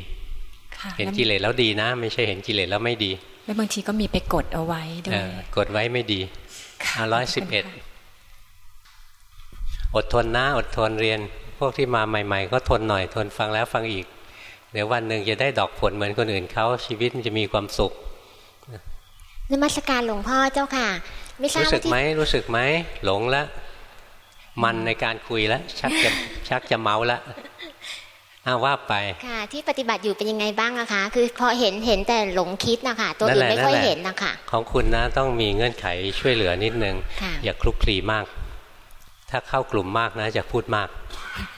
เห็นกิเลสแล้วดีนะ ไม่ใช่เห็นกิเลสแล้วไม่ดี แล้วบางทีก็มีไปกดเอาไว้ด้วยกดไว้ไม่ดี ร้อยสิบเอ็ดอดทนนะอดทนเรียน พวกที่มาใหม่ ๆ ก็ทนหน่อยทนฟังแล้วฟังอีก เดี๋ยววันหนึ่งจะได้ดอกผลเหมือนคนอื่นเขาชีวิตมันจะมีความสุขนมัสการหลวงพ่อเจ้าค่ะ ไม่ทราบรู้สึกไหมรู้สึกไหมหลงแล้วมันในการคุยแล้วชักจะชักจะเมาแล้ว อาว่าไปค่ะ ที่ปฏิบัติอยู่เป็นยังไงบ้างอะคะ คือพอเห็นเห็นแต่หลงคิดนะคะตัวอื่นไม่ค่อยเห็นนะคะของคุณนะต้องมีเงื่อนไขช่วยเหลือนิดนึง อย่าคลุกคลีมาก ถ้าเข้ากลุ่มมากนะจะพูดมาก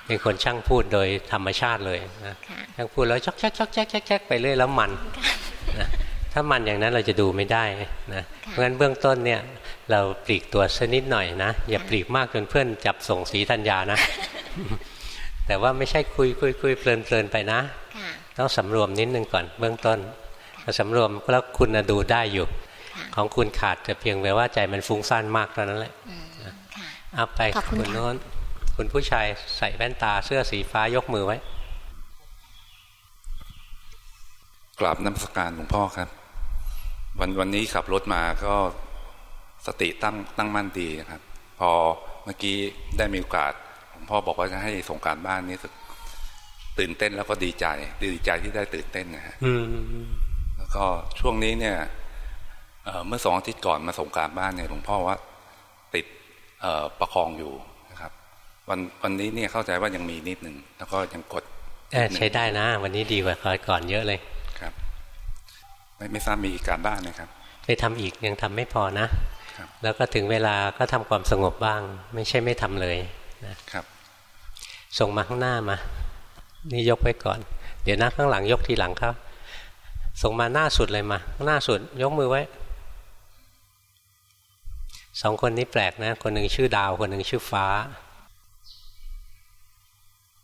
เป็นคนช่างพูดโดยธรรมชาติเลยนะช่างพูดแล้วชักชักชักชักชักชักไปเรื่อยแล้วมันนะถ้ามันอย่างนั้นเราจะดูไม่ได้นะเพราะฉะนั้นเบื้องต้นเนี่ย เราปลีกตัวสักนิดหน่อยนะอย่าปลีกมากจนเพื่อนจับส่งสีธัญญานะ แต่ว่าไม่ใช่คุยคุยคุยเพลินเพลินไปนะต้องสำรวมนิดนึงก่อนเบื้องต้นพอสำรวมแล้วคุณดูได้อยู่ ของคุณขาดแต่เพียงแต่ว่าใจมันฟุ้งซ่านมากเท่านั้นแหละเอาไปคุณโน้นคุณผู้ชายใส่แว่นตาเสื้อสีฟ้ายกมือไว้กราบน้ำสการหลวงพ่อครับ วันวันนี้ขับรถมาก็สติตั้งตั้งมั่นดีนะครับ พอเมื่อกี้ได้มีโอกาสหลวง พ่อบอกว่าจะให้ส่งการบ้านนี้สึกตื่นเต้นแล้วก็ดีใจ ดีใจที่ได้ตื่นเต้นนะฮะแล้วก็ช่วงนี้เนี่ยเมื่อสองอาทิตย์ก่อนมาส่งการบ้านเนี่ยหลวงพ่อว่าติดประคองอยู่นะครับ วันวันนี้เนี่ยเข้าใจว่ายังมีนิดหนึ่งแล้วก็ยังกดใช้ได้นะ วันนี้ดีกว่าคอยก่อนเยอะเลยครับ ไม่ไม่ทราบมีการบ้านไหมครับ ไปทำอีกยังทำไม่พอนะแล้วก็ถึงเวลาก็ทำความสงบบ้าง ไม่ใช่ไม่ทำเลยนะครับ ส่งมาข้างหน้ามา นี่ยกไว้ก่อน เดี๋ยวนะข้างหลังยกทีหลังครับ ส่งมาหน้าสุดเลยมาหน้าสุด ยกมือไว้สองคนนี้แปลกนะ คนหนึ่งชื่อดาว คนหนึ่งชื่อฟ้า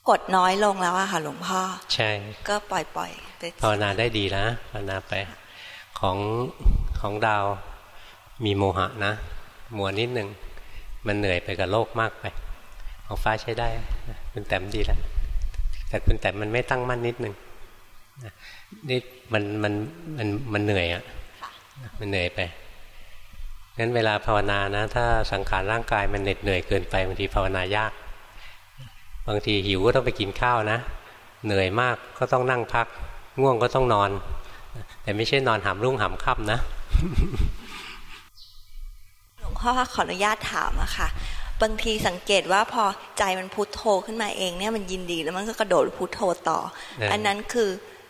กดน้อยลงแล้วอะค่ะหลวงพ่อ ใช่ ก็ปล่อยปล่อยไปภาวนาได้ดีนะภาวนาไป ของของดาวมีโมหะนะ มัวนิดหนึ่ง มันเหนื่อยไปกับโลกมากไป ของฟ้าใช้ได้คุณแต้มดีแล้วแต่คุณแต้มมันไม่ตั้งมั่นนิดหนึ่งนี่มันมันมันมันเหนื่อยอะ่ะมันเหนื่อยไปงั้นเวลาภาวนานะ ถ้าสังขารร่างกายมันเหน็ดเหนื่อยเกินไปบางทีภาวนายาก บางทีหิวก็ต้องไปกินข้าวนะ เหนื่อยมากก็ต้องนั่งพัก ง่วงก็ต้องนอน แต่ไม่ใช่นอนหามรุ่งหามค่ำนะหลวงพ่อขออนุญาตถามอะค่ะ บางทีสังเกตว่าพอใจมันพุโทโธขึ้นมาเองเนี่ยมันยินดีแล้วมันก็กระโดดพุโทโธต่อ อันนั้นคือ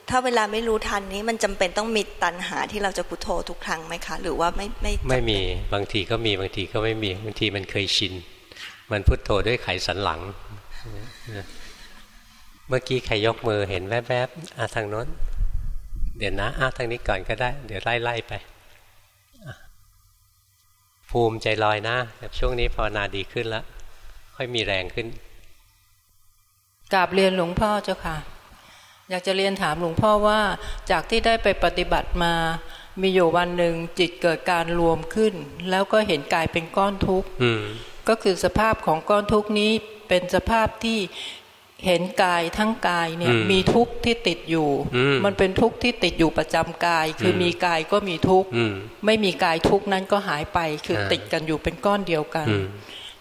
ถ้าเวลาไม่รู้ทันนี้มันจำเป็นต้องมีตัณหาที่เราจะพุโทโธทุกครั้งไหมคะ หรือว่าไม่ไม่ไม่มีบางทีก็มีบางทีก็ไม่มีบางทีมันเคยชิน มันพุโทโธด้วยไขสันหลัง เมื่อกี้ใครยกมือเห็นแวบๆอะทางโน้น เดี๋ยวนะอะทางนี้ก่อนก็ได้ เดี๋ยวไล่ๆไป ภูมิใจลอยนะแต่ช่วงนี้ภาวนาดีขึ้นแล้ว ค่อยมีแรงขึ้นกราบเรียนหลวงพ่อเจ้าค่ะ อยากจะเรียนถามหลวงพ่อว่าจากที่ได้ไปปฏิบัติมามีอยู่วันหนึ่งจิตเกิดการรวมขึ้น แล้วก็เห็นกายเป็นก้อนทุกข์ก็คือสภาพของก้อนทุกข์นี้เป็นสภาพที่ เห็นกายทั้งกายเนี่ยมีทุกข์ที่ติดอยู่ มันเป็นทุกข์ที่ติดอยู่ประจำกาย คือมีกายก็มีทุกข์ไม่มีกายทุกข์นั้นก็หายไปคือติดกันอยู่เป็นก้อนเดียวกัน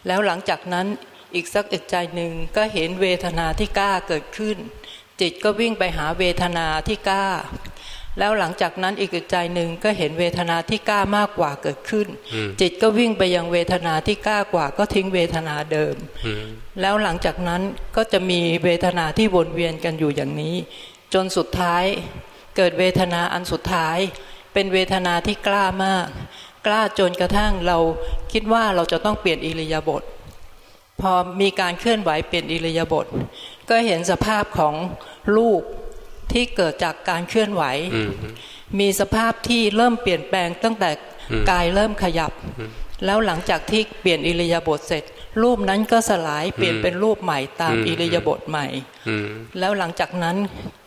แล้วหลังจากนั้นอีกสักอึดใจหนึ่งก็เห็นเวทนาที่กล้าเกิดขึ้น จิตก็วิ่งไปหาเวทนาที่กล้า แล้วหลังจากนั้นอีกใจหนึ่งก็เห็นเวทนาที่กล้ามากกว่าเกิดขึ้น จิตก็วิ่งไปยังเวทนาที่กล้ากว่าก็ทิ้งเวทนาเดิม แล้วหลังจากนั้นก็จะมีเวทนาที่วนเวียนกันอยู่อย่างนี้ จนสุดท้ายเกิดเวทนาอันสุดท้าย เป็นเวทนาที่กล้ามาก กล้าจนกระทั่งเราคิดว่าเราจะต้องเปลี่ยนอิริยาบถพอมีการเคลื่อนไหวเปลี่ยนอิริยาบถก็เห็นสภาพของลูก ที่เกิดจากการเคลื่อนไหว มีสภาพที่เริ่มเปลี่ยนแปลงตั้งแต่กายเริ่มขยับ แล้วหลังจากที่เปลี่ยนอิริยาบถเสร็จ รูปนั้นก็สลายเปลี่ยนเป็นรูปใหม่ตามอิริยาบถใหม่ แล้วหลังจากนั้น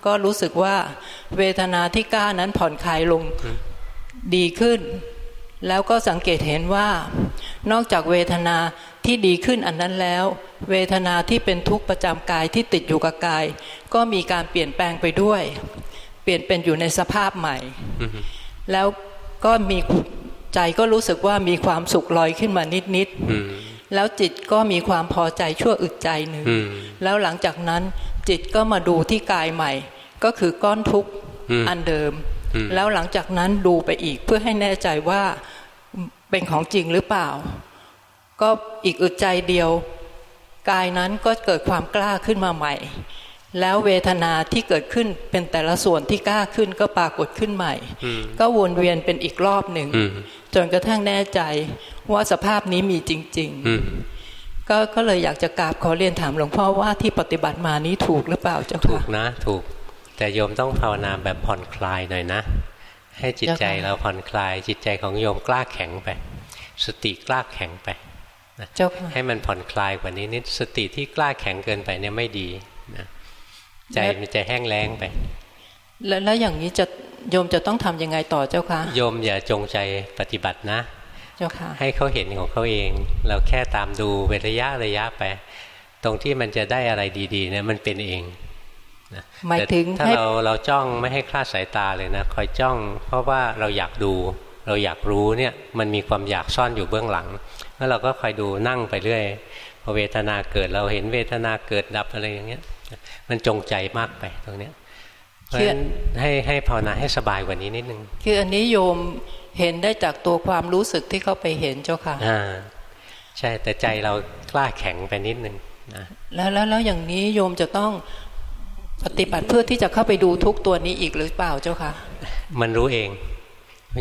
ก็รู้สึกว่าเวทนาที่ก้านั้นผ่อนคลายลงดีขึ้น แล้วก็สังเกตเห็นว่า นอกจากเวทนาที่ดีขึ้นอันนั้นแล้ว เวทนาที่เป็นทุกข์ประจำกายที่ติดอยู่กับกาย ก็มีการเปลี่ยนแปลงไปด้วย เปลี่ยนเป็นอยู่ในสภาพใหม่ แล้วก็มีใจก็รู้สึกว่ามีความสุขลอยขึ้นมานิดๆแล้วจิตก็มีความพอใจชั่วอึดใจหนึ่งแล้วหลังจากนั้นจิตก็มาดูที่กายใหม่ ก็คือก้อนทุกข์อันเดิม แล้วหลังจากนั้นดูไปอีกเพื่อให้แน่ใจว่าเป็นของจริงหรือเปล่า ก็อีกอึดใจเดียวกายนั้นก็เกิดความกล้าขึ้นมาใหม่ แล้วเวทนาที่เกิดขึ้นเป็นแต่ละส่วนที่กล้าขึ้นก็ปรากฏขึ้นใหม่ ก็วนเวียนเป็นอีกรอบหนึ่งจนกระทั่งแน่ใจว่าสภาพนี้มีจริง ๆก็ก็เลยอยากจะกราบขอเรียนถามหลวงพ่อว่าที่ปฏิบัติมานี้ถูกหรือเปล่าเจ้าค่ะถูกนะ ถูก แต่โยมต้องภาวนาแบบผ่อนคลายหน่อยนะ ให้จิตใจเราผ่อนคลาย จิตใจของโยมกล้าแข็งไป สติกล้าแข็งไปให้มันผ่อนคลายกว่านี้นิดสติที่กล้าแข็งเกินไปเนี่ยไม่ดีนะใจมันจะแห้งแล้งไปแล้วแล้วอย่างนี้จะโยมจะต้องทํำยังไงต่อเจ้าคะโยมอย่าจงใจปฏิบัตินะ เจ้าค่ะ ให้เขาเห็นของเขาเอง เราแค่ตามดูเป็นระยะระยะไป ตรงที่มันจะได้อะไรดีๆเนี่ยมันเป็นเอง หมายถึงถ้าเราเราจ้องไม่ให้คลาดสายตาเลยนะคอยจ้อง เพราะว่าเราอยากดูเราอยากรู้เนี่ยมันมีความอยากซ่อนอยู่เบื้องหลังแล้วเราก็คอยดูนั่งไปเรื่อยพอเวทนาเกิดเราเห็นเวทนาเกิดดับอะไรอย่างเงี้ย มันจงใจมากไปตรงเนี้ยเพราะฉะนั้นให้ให้ภาวนาให้สบายกว่านี้นิดนึงคืออันนี้โยมเห็นได้จากตัวความรู้สึกที่เขาไปเห็นเจ้าค่ะอ่าใช่แต่ใจเรากล้าแข็งไปนิดนึงนะแล้วแล้วแล้วอย่างนี้โยมจะต้อง ปฏิบัติเพื่อที่จะเข้าไปดูทุกตัวนี้อีกหรือเปล่าเจ้าค่ะมันรู้เอง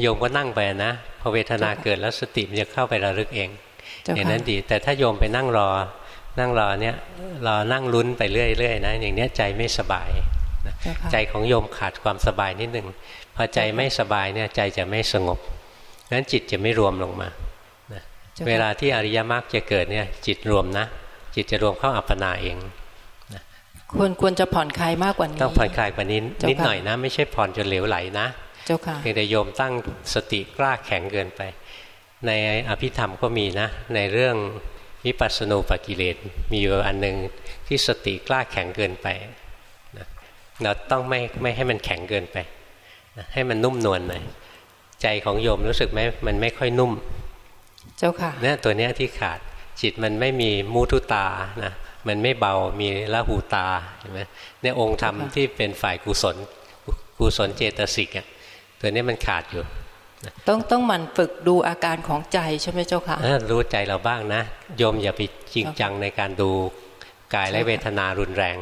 โยมก็นั่งไปนะพอเวทนาเกิดแล้วสติมันจะเข้าไประลึกเองอย่างนั้นดี แต่ถ้าโยมไปนั่งรอ นั่งรอเนี่ยรอนั่งลุ้นไปเรื่อยๆนะอย่างนี้ใจไม่สบายใจของโยมขาดความสบายนิดหนึ่งพอใจไม่สบายเนี่ยใจจะไม่สงบงั้นจิตจะไม่รวมลงมาเวลาที่อริยมรรคจะเกิดเนี่ยจิตรวมนะ จิตจะรวมเข้าอัปปนาเอง ควรควรจะผ่อนคลายมากกว่านี้ ต้องผ่อนคลายกว่านี้นิดหน่อยนะ ไม่ใช่ผ่อนจนเหลวไหลนะ เจ้าค่ะเพียงแต่โยมตั้งสติกล้าแข็งเกินไป ในอภิธรรมก็มีนะ ในเรื่องวิปัสสนูปกิเลสมีอยู่อันหนึ่งที่สติกล้าแข็งเกินไปนะเราต้องไม่ไม่ให้มันแข็งเกินไปนะให้มันนุ่มนวลหน่อยใจของโยมรู้สึกไหมมันไม่ค่อยนุ่ม เจ้าค่ะเนี่ยตัวเนี้ยที่ขาดจิตมันไม่มีมูทุตานะ มันไม่เบามีละหูตาเห็นไหมเนี่ยองค์ธรรมที่เป็นฝ่ายกุศลกุศลเจตสิกอะตัวนี้มันขาดอยู่ ต้องต้องมันฝึกดูอาการของใจใช่ไหมเจ้าค่ะรู้ใจเราบ้างนะโยมอย่าไปจริงจังในการดูกายและเวทนารุนแรง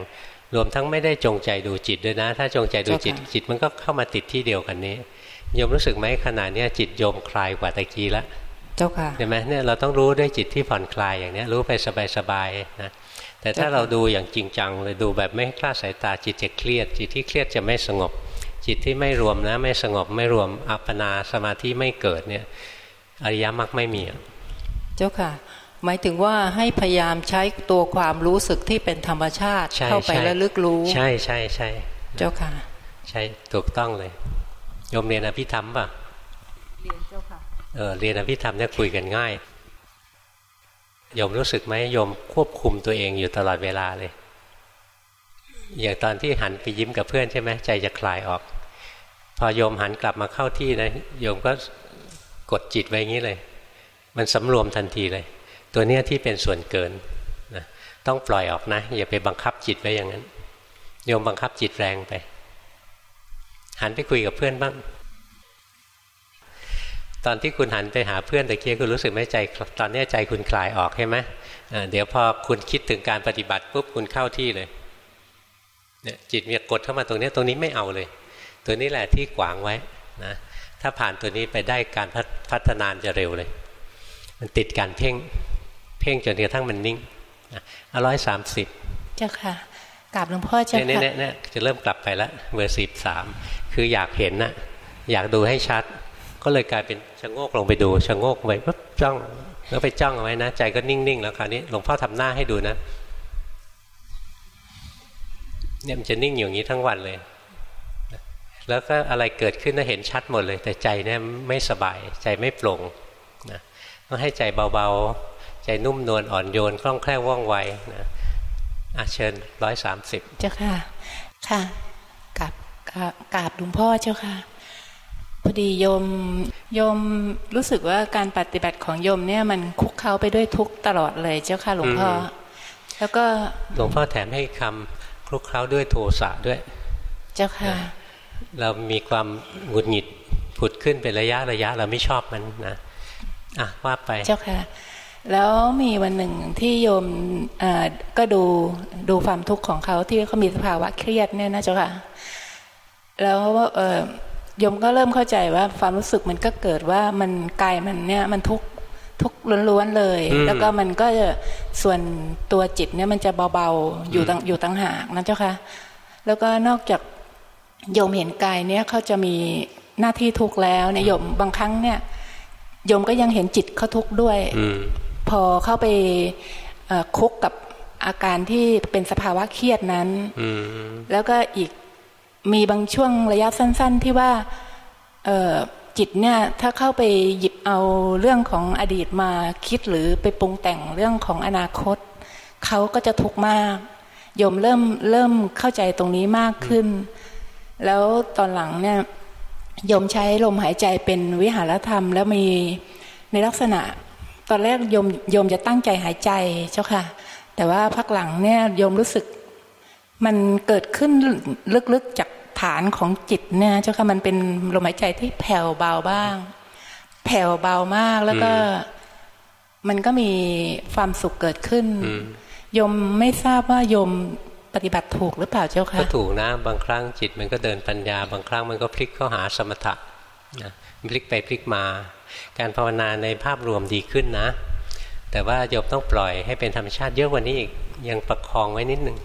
รวมทั้งไม่ได้จงใจดูจิตด้วยนะ ถ้าจงใจดูจิตจิตมันก็เข้ามาติดที่เดียวกันนี้โยมรู้สึกไหมขณะนี้จิตโยมคลายกว่าตะกี้แล้วเจ้าค่ะเห็นไหมเนี่ยเราต้องรู้ด้วยจิตที่ผ่อนคลายอย่างนี้รู้ไปสบายๆนะ แต่ถ้าเราดูอย่างจริงจังเลยดูแบบไม่คลาดสายตาจิตจะเครียด จิตที่เครียดจะไม่สงบ จิตที่ไม่รวมนะ ไม่สงบไม่รวมอัปปนาสมาธิไม่เกิดเนี่ยอริยมรรคไม่มีเจ้าค่ะหมายถึงว่าให้พยายามใช้ตัวความรู้สึกที่เป็นธรรมชาติ เข้าไปแล้วลึกรู้ ใช่ใช่ใช่เจ้าค่ะ ใช่ถูกต้องเลยโยมเรียนอภิธรรมป่ะเรียนเจ้าค่ะเออเรียนอภิธรรมเนี่ยคุยกันง่าย โยมรู้สึกไหมโยมควบคุมตัวเองอยู่ตลอดเวลาเลย อย่างตอนที่หันไปยิ้มกับเพื่อนใช่ไหมใจจะคลายออก พอโยมหันกลับมาเข้าที่นะโยมก็กดจิตไว้อย่างนี้เลย มันสำรวมทันทีเลย ตัวเนี้ยที่เป็นส่วนเกินนะต้องปล่อยออกนะ อย่าไปบังคับจิตไว้อย่างนั้น โยมบังคับจิตแรงไป หันไปคุยกับเพื่อนบ้าง ตอนที่คุณหันไปหาเพื่อนตะเกียคุณรู้สึกไหมใจ ตอนนี้ใจคุณคลายออกใช่ไหมเดี๋ยวพอคุณคิดถึงการปฏิบัติปุ๊บคุณเข้าที่เลยเนี่ยจิตมีกดเข้ามาตรงนี้ตรงนี้ไม่เอาเลย ตัวนี้แหละที่ขวางไว้นะถ้าผ่านตัวนี้ไปได้การพัฒนานจะเร็วเลย มันติดการเพ่ง เพ่งจนกระทั่งมันนิ่งอร้อยสามสิบเจ้าค่ะกลับหลวงพ่อเจ้าค่ะเนี่ยเนี่ยจะเริ่มกลับไปแล้วเบอร์สิบสามคืออยากเห็นนะอยากดูให้ชัด ก็เลยกลายเป็นชะโงกลงไปดูชะโงกไปปุ๊บจ้องแล้วไปจ้องเอาไว้นะ ใจก็นิ่งๆแล้วคราวนี้หลวงพ่อทำหน้าให้ดูนะเนี่ยมันจะนิ่งอย่างนี้ทั้งวันเลย แล้วก็อะไรเกิดขึ้นน่าเห็นชัดหมดเลย แต่ใจเนี่ยไม่สบาย ใจไม่โปร่งนะต้องให้ใจเบาๆ ใจนุ่มนวลอ่อนโยนคล่องแคล่วว่องไวนะอาเชิญร้อยสามสิบเจ้าค่ะ ค่ะกราบกราบหลวงพ่อเจ้าค่ะ พอดีโยมโยมรู้สึกว่าการปฏิบัติของโยมเนี่ยมันคุกเข้าไปด้วยทุกตลอดเลยเจ้าค่ะหลวงพ่อแล้วก็หลวงพ่อแถมให้คำคลุกเคล้าด้วยโทสะด้วย เจ้าค่ะ เรามีความหงุดหงิดผุดขึ้นเป็นระยะระยะ เราไม่ชอบมันนะอะว่าไปเจ้าค่ะ แล้วมีวันหนึ่งที่โยมก็ดูดูความทุกข์ของเขาที่เขามีสภาวะเครียดเนี่ยนะเจ้าค่ะ แล้วเออ ยมก็เริ่มเข้าใจว่าความรู้สึกมันก็เกิดว่ามันกายมันเนี่ยมันทุกทุกข์ล้วนๆเลย แล้วก็มันก็ส่วนตัวจิตเนี่ยมันจะเบาๆอยู่ต่างอยู่ต่างหากนะเจ้าค่ะ แล้วก็นอกจากโยมเห็นกายเนี่ยเขาจะมีหน้าที่ทุกข์แล้วเนี่ยโยมบางครั้งเนี่ยโยมก็ยังเห็นจิตเขาทุกข์ด้วยพอเข้าไปคุกกับอาการที่เป็นสภาวะเครียดนั้นแล้วก็อีก มีบางช่วงระยะสั้น ๆ ที่ว่าจิตเนี่ยถ้าเข้าไปหยิบเอาเรื่องของอดีตมาคิดหรือไปปรุงแต่งเรื่องของอนาคตเขาก็จะทุกข์มากโยมเริ่มเริ่มเข้าใจตรงนี้มากขึ้น แล้วตอนหลังเนี่ยโยมใช้ลมหายใจเป็นวิหารธรรม แล้วมีในลักษณะ ตอนแรกโยมโยมจะตั้งใจหายใจเจ้าค่ะ แต่ว่าพักหลังเนี่ยโยมรู้สึก มันเกิดขึ้นลึกๆจากฐานของจิตเนี่ยเจ้าค่ะมันเป็นลมหายใจที่แผ่วเบาบ้าง แผ่วเบามากแล้วก็ มันก็มีความสุขเกิดขึ้นยมไม่ทราบว่ายมปฏิบัติถูกหรือเปล่าเจ้าค่ะก็ถูกนะ บางครั้งจิตมันก็เดินปัญญา บางครั้งมันก็พลิกเข้าหาสมถะนะพลิกไปพลิกมา การภาวนาในภาพรวมดีขึ้นนะ แต่ว่าโยมต้องปล่อยให้เป็นธรรมชาติเยอะกว่านี้อีกยังประคองไว้นิดนึง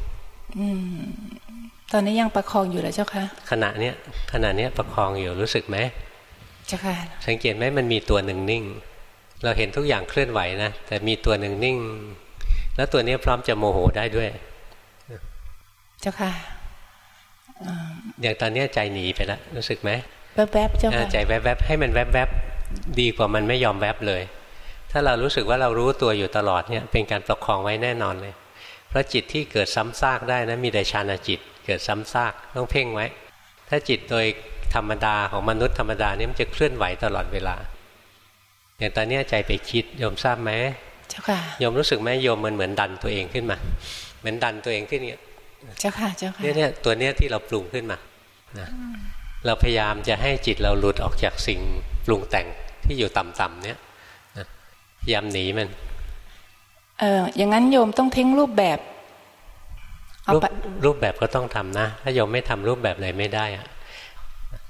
ตอนนี้ยังประคองอยู่แล้วเจ้าค่ะขณะเนี้ยขณะเนี้ยประคองอยู่รู้สึกไหมเจ้าค่ะสังเกตไหมมันมีตัวหนึ่งนิ่ง เราเห็นทุกอย่างเคลื่อนไหวนะแต่มีตัวหนึ่งนิ่ง แล้วตัวนี้พร้อมจะโมโหได้ด้วย เจ้าค่ะอย่างตอนนี้ใจหนีไปแล้วรู้สึกไหมแวบๆเจ้าค่ะใจแวบๆให้มันแวบๆดีกว่ามันไม่ยอมแวบเลย ถ้าเรารู้สึกว่าเรารู้ตัวอยู่ตลอดเนี่ยเป็นการประคองไว้แน่นอนเลยเพ ราะจิตที่เกิดซ้ำซากได้นะมีแต่ชาณจิตเกิดซ้ำซากต้องเพ่งไว้ ถ้าจิตโดยธรรมดาของมนุษย์ธรรมดานี่มันจะเคลื่อนไหวตลอดเวลา อย่างตอนนี้ใจไปคิดโยมทราบไหมเจ้าค่ะโยมรู้สึกไหมโยมมันเหมือนดันตัวเองขึ้นมา เหมือนดันตัวเองขึ้นเนี่ยเจ้าค่ะเจ้าค่ะเนี่ยเนี่ยตัวเนี้ยที่เราปรุงขึ้นมานะเราพยายามจะให้จิตเราหลุดออกจากสิ่งปรุงแต่งที่อยู่ต่ำๆเนี่ยพยายามหนีมัน เอออย่างนั้นโยมต้องทิ้งรูปแบบรูปรูปแบบก็ต้องทำนะ ถ้าโยมไม่ทำรูปแบบเลยไม่ได้อะ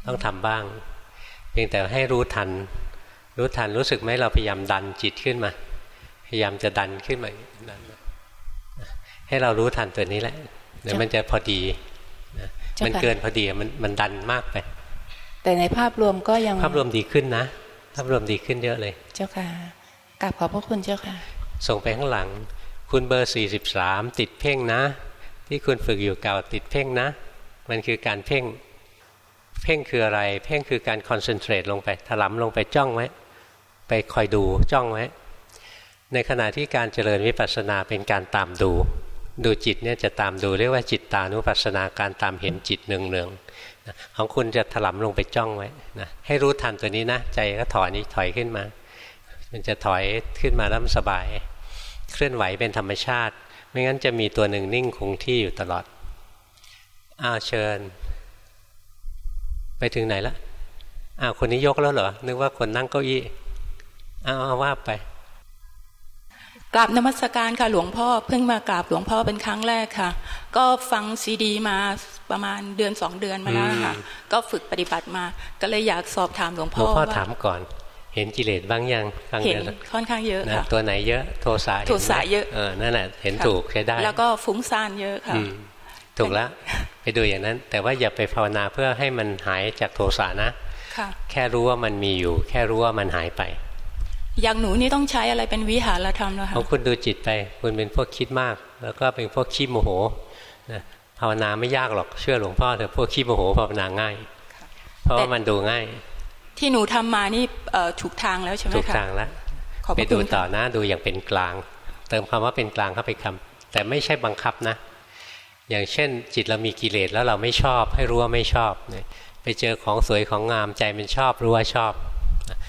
ต้องทำบ้าง เพียงแต่ให้รู้ทัน รู้ทันรู้สึกไหมเราพยายามดันจิตขึ้นมา พยายามจะดันขึ้นมาดันให้เรารู้ทันตัวนี้แหละเดี๋ยวมันจะพอดีมันเกินพอดีมันมันดันมากไปแต่ในภาพรวมก็ยังภาพรวมดีขึ้นนะ ภาพรวมดีขึ้นเยอะเลย เจ้าค่ะกราบขอบพระคุณเจ้าค่ะ ส่งไปข้างหลัง คุณเบอร์สี่สิบสามติดเพ่งนะ ที่คุณฝึกอยู่เก่าติดเพ่งนะ มันคือการเพ่ง เพ่งคืออะไร เพ่งคือการคอนเซนเทรตลงไปถลำลงไปจ้องไว้ ไปคอยดูจ้องไว้ ในขณะที่การเจริญวิปัสสนาเป็นการตามดู ดูจิตเนี่ยจะตามดูเรียกว่าจิตตานุปัสสนาการตามเห็นจิตเนืองเนืองของคุณจะถลำลงไปจ้องไว้นะให้รู้ทันตัวนี้นะ ใจก็ถอยนี้ถอยขึ้นมา มันจะถอยขึ้นมาแล้วมันสบาย เคลื่อนไหวเป็นธรรมชาติ ไม่งั้นจะมีตัวหนึ่งนิ่งคงที่อยู่ตลอดอ้าวเชิญ ไปถึงไหนละอ้าวคนนี้ยกแล้วเหรอ นึกว่าคนนั่งเก้าอี้อ้าวว่าไปกราบนมัสการค่ะหลวงพ่อเพิ่งมากราบหลวงพ่อเป็นครั้งแรกค่ะ ก็ฟังซีดีมาประมาณเดือนสองเดือนมาแล้วค่ะ ก็ฝึกปฏิบัติมา ก็เลยอยากสอบถามหลวงพ่อหลวงพ่อถามก่อน เห็นกิเลสบ้างยังเห็นค่อนข้างเยอะค่ะตัวไหนเยอะโทสะโทสะเยอะเออนั่นแหละเห็นถูกใช้ได้ แล้วก็ฟุ้งซ่านเยอะค่ะถูกแล้วไปดูอย่างนั้น แต่ว่าอย่าไปภาวนาเพื่อให้มันหายจากโทสะนะแค่รู้ว่ามันมีอยู่ แค่รู้ว่ามันหายไป อย่างหนูนี่ต้องใช้อะไรเป็นวิหารธรรมนะคะของคุณดูจิตไป คุณเป็นพวกคิดมาก แล้วก็เป็นพวกขี้โมโหนะภาวนาไม่ยากหรอกเชื่อหลวงพ่อแต่พวกขี้โมโหภาวนาง่าย เพราะว่ามันดูง่าย ที่หนูทำมานี่ถูกทางแล้วใช่ไหมคะถูกทางแล้วไปดูต่อนะดูอย่างเป็นกลาง เติมคำว่าเป็นกลางเข้าไปคำแต่ไม่ใช่บังคับนะ อย่างเช่น จิตเรามีกิเลสแล้วเราไม่ชอบ ให้รู้ว่าไม่ชอบไปเจอของสวยของงามใจมันชอบรู้ว่าชอบ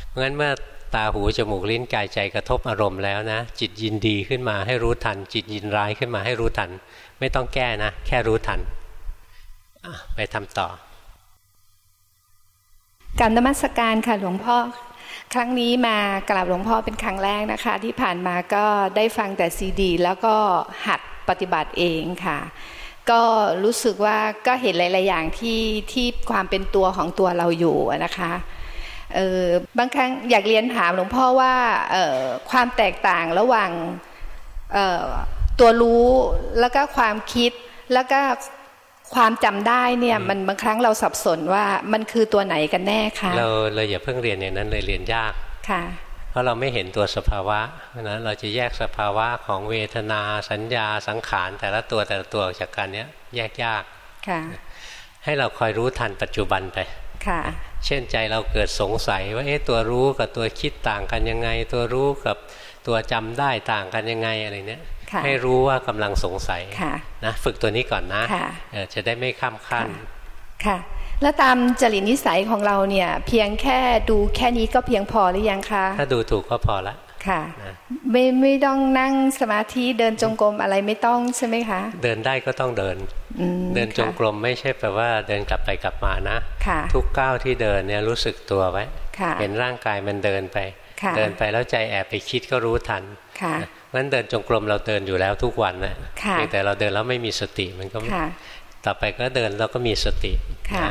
เพราะงั้นเมื่อตาหูจมูกลิ้นกายใจกระทบอารมณ์แล้วนะ จิตยินดีขึ้นมาให้รู้ทัน จิตยินร้ายขึ้นมาให้รู้ทัน ไม่ต้องแก้นะ แค่รู้ทันไปทำต่อ การนมัสการค่ะหลวงพ่อครั้งนี้มากราบหลวงพ่อเป็นครั้งแรกนะคะ ที่ผ่านมาก็ได้ฟังแต่ซีดี แล้วก็หัดปฏิบัติเองค่ะ ก็รู้สึกว่าก็เห็นหลาย ๆ อย่างที่ที่ความเป็นตัวของตัวเราอยู่นะคะเออบางครั้งอยากเรียนถามหลวงพ่อว่าออความแตกต่างระหว่างออตัวรู้แล้วก็ความคิดแล้วก็ ความจำได้เนี่ยมันบางครั้งเราสับสนว่ามันคือตัวไหนกันแน่คะเราเราอย่าเพิ่งเรียนอย่างนั้นเลยเรียนยากค่ะ เพราะเราไม่เห็นตัวสภาวะนะเราจะแยกสภาวะของเวทนาสัญญาสังขารแต่ละตัวแต่ละตัวจากกันเนี้ยแยกยากค่ะ ให้เราคอยรู้ทันปัจจุบันไปค่ะ เช่นใจเราเกิดสงสัยว่าเอ๊ะตัวรู้กับตัวคิดต่างกันยังไง ตัวรู้กับตัวจำได้ต่างกันยังไงอะไรเนี้ย ให้รู้ว่ากำลังสงสัยนะฝึกตัวนี้ก่อนนะจะได้ไม่ข้ามขั้นค่ะแล้วตามจริตนิสัยของเราเนี่ย เพียงแค่ดูแค่นี้ก็เพียงพอหรือยังคะ ถ้าดูถูกก็พอละค่ะไม่ไม่ต้องนั่งสมาธิเดินจงกรมอะไรไม่ต้องใช่ไหมคะ เดินได้ก็ต้องเดิน เดินจงกรมไม่ใช่แปลว่าเดินกลับไปกลับมานะทุกก้าวที่เดินเนี่ยรู้สึกตัวไว้ เห็นร่างกายมันเดินไป เดินไปแล้วใจแอบไปคิดก็รู้ทัน นั้นเดินจงกรมเราเดินอยู่แล้วทุกวันนะแต่เราเดินแล้วไม่มีสติมันก็ต่อไปก็เดินแล้วก็มีสติค่ะ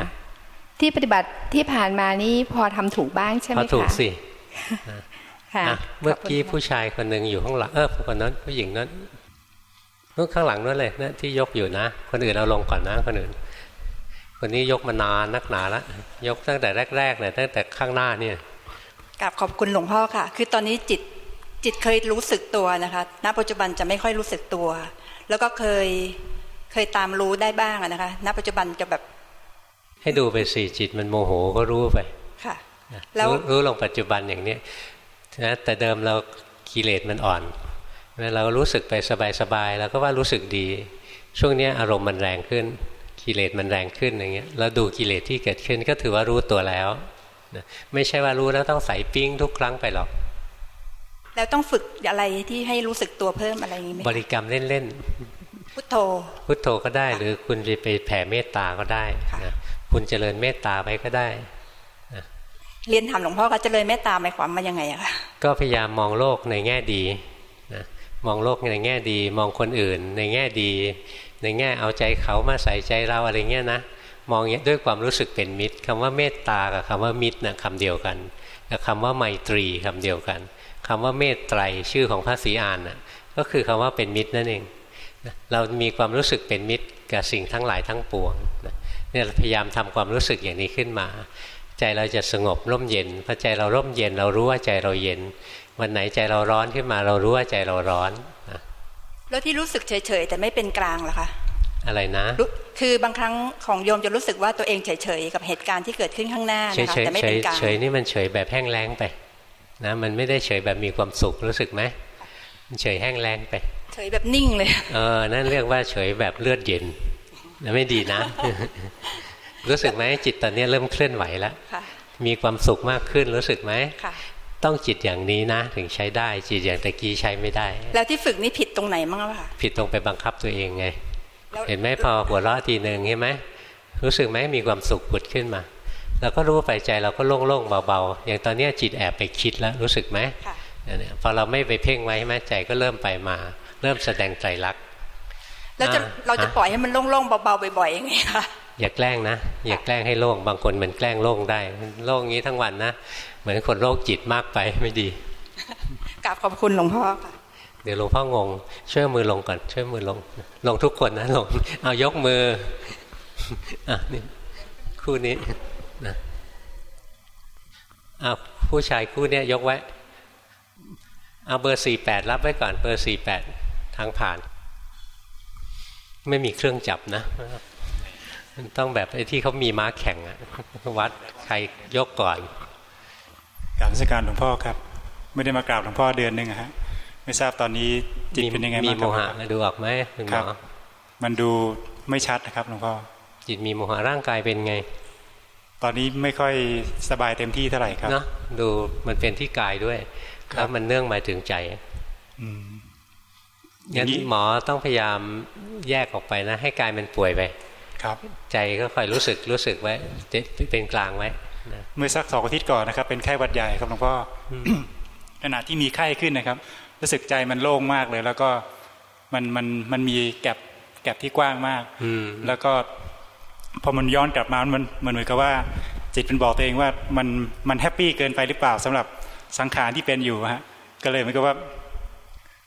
ที่ปฏิบัติที่ผ่านมานี่พอทำถูกบ้างใช่ไหมคะพอถูกสิเมื่อกี้ผู้ชายคนหนึ่งอยู่ข้างหลังเออคนนั้นผู้หญิงนั้นนู้นข้างหลังนั่นเลยนะที่ยกอยู่นะ คนอื่นเอาลงก่อนนะคนอื่น คนนี้ยกมานานนักหนาแล้วยกตั้งแต่แรกๆเลยตั้งแต่ข้างหน้าเนี่ยกราบขอบคุณหลวงพ่อค่ะ คือตอนนี้จิต จิตเคยรู้สึกตัวนะคะ ณ ปัจจุบันจะไม่ค่อยรู้สึกตัว แล้วก็เคยเคยตามรู้ได้บ้างนะคะ ณ ปัจจุบันจะแบบ ให้ดูไปสิจิตมันโมโหก็รู้ไป ค่ะ แล้วรู้ลงปัจจุบันอย่างนี้นะแต่เดิมเรากิเลสมันอ่อนเรารู้สึกไปสบายๆเราก็ว่ารู้สึกดี ช่วงนี้อารมณ์มันแรงขึ้นกิเลสมันแรงขึ้นอย่างเงี้ยเราดูกิเลสที่เกิดขึ้นก็ถือว่ารู้ตัวแล้ว ไม่ใช่ว่ารู้แล้วต้องใส่ปิ้งทุกครั้งไปหรอก แล้วต้องฝึกอะไรที่ให้รู้สึกตัวเพิ่มอะไรอย่างนี้ไหมบริกรรมเล่นๆพุทโธ พุทโธก็ได้ หรือคุณจะไปแผ่เมตตาก็ได้นะคุณเจริญเมตตาไปก็ได้เรียนถามหลวงพ่อก็เจริญเมตตาหมายความมายังไงอะคะก็พยายามมองโลกในแง่ดีนะมองโลกในแง่ดี มองคนอื่น ในแง่ดี ในแง่เอาใจเขามาใส่ใจเราอะไรเงี้ยนะมองด้วยความรู้สึกเป็นมิตรคำว่าเมตตากับคำว่ามิตรนะคำเดียวกันกับคำว่าไมตรีคำเดียวกัน คำว่าเมตไตรชื่อของพระศรีอานนะก็คือคำว่าเป็นมิตรนั่นเองเรามีความรู้สึกเป็นมิตรกับสิ่งทั้งหลายทั้งปวงเนี่ยพยายามทำความรู้สึกอย่างนี้ขึ้นมา ใจเราจะสงบร่มเย็นพอใจเราร่มเย็นเรารู้ว่าใจเราเย็น วันไหนใจเราร้อนขึ้นมาเรารู้ว่าใจเราร้อนแล้วที่รู้สึกเฉยๆแต่ไม่เป็นกลางล่ะคะอะไรนะ คือบางครั้งของโยมจะรู้สึกว่าตัวเองเฉยๆกับเหตุการณ์ที่เกิดขึ้นข้างหน้านะคะแต่ไม่เป็นกลางเฉยนี่มันเฉยแบบแห้งแล้งไป นะมันไม่ได้เฉยแบบมีความสุขรู้สึกไหมมันเฉยแห้งแรงไป เฉยแบบนิ่งเลย เออ นั่นเรียกว่าเฉยแบบเลือดเย็นนะไม่ดีนะ รู้สึกไหมจิตตอนนี้เริ่มเคลื่อนไหวแล้วมีความสุขมากขึ้นรู้สึกไหมต้องจิตอย่างนี้นะ ถึงใช้ได้ จิตอย่างตะกี้ใช้ไม่ได้ แล้วที่ฝึกนี่ผิดตรงไหนมั้งคะผิดตรงไปบังคับตัวเองไง เห็นไหมพอหัวเราะทีหนึ่งเห็นไหมรู้สึกไหมมีความสุขผุดขึ้นมา เราก็รู้ไปใจเราก็โล่งๆเบาๆ อย่างตอนนี้จิตแอบไปคิดแล้วรู้สึกไหมพอเราไม่ไปเพ่งไว้ไหมใจก็เริ่มไปมา เริ่มแสดงใจรักแล้วจะเราจะปล่อยให้มันโล่งๆเบาๆบ่อยๆยังไงคะอย่าแกล้งนะ อย่าแกล้งให้โล่งบางคนมันแกล้งโล่งได้ โล่งงี้ทั้งวันนะเหมือนคนโรคจิตมากไปไม่ดีกราบขอบคุณหลวงพ่อค่ะเดี๋ยวหลวงพ่องงช่วยมือลงก่อนช่วยมือลง ลงทุกคนนะลงเอายกมืออะนี่คู่นี้ นะเอาผู้ชายคู่เนี้ยยกไว้ เอาเบอร์สี่แปดรับไว้ก่อน เบอร์สี่แปดทางผ่าน ไม่มีเครื่องจับนะต้องแบบไอ้ที่เขามีม้าแข่งอะวัดใครยกก่อนกราบราชการหลวงพ่อครับ ไม่ได้มากราบหลวงพ่อเดือนหนึ่งฮะไม่ทราบตอนนี้จิตเป็นยังไงบ้างครับมีโมหะดูออกไหมคุณหมอมันดูไม่ชัดนะครับหลวงพ่อจิตมีโมหะร่างกายเป็นไง ตอนนี้ไม่ค่อยสบายเต็มที่เท่าไหร่ครับเนาะดูมันเป็นที่กายด้วยแล้วมันเนื่องมาถึงใจงั้นหมอต้องพยายามแยกออกไปนะ ให้กายมันป่วยไปครับใจก็ค่อยรู้สึกรู้สึกไว้เป็นกลางไว้เมื่อสักสองอาทิตย์ก่อนนะครับ เป็นไข้หวัดใหญ่ครับหลวงพ่อขณะที่มีไข้ขึ้นนะครับ รู้สึกใจมันโล่งมากเลย แล้วก็มันมันมันมีแกลบแกลบที่กว้างมากอืแล้วก็ พอมันย้อนกลับมามันมันเหมือนกับว่า จิตเป็นบอกตัวเองว่ามันมันแฮปปี้เกินไปหรือเปล่าสำหรับสังขารที่เป็นอยู่ฮะก็เลยมันก็ว่า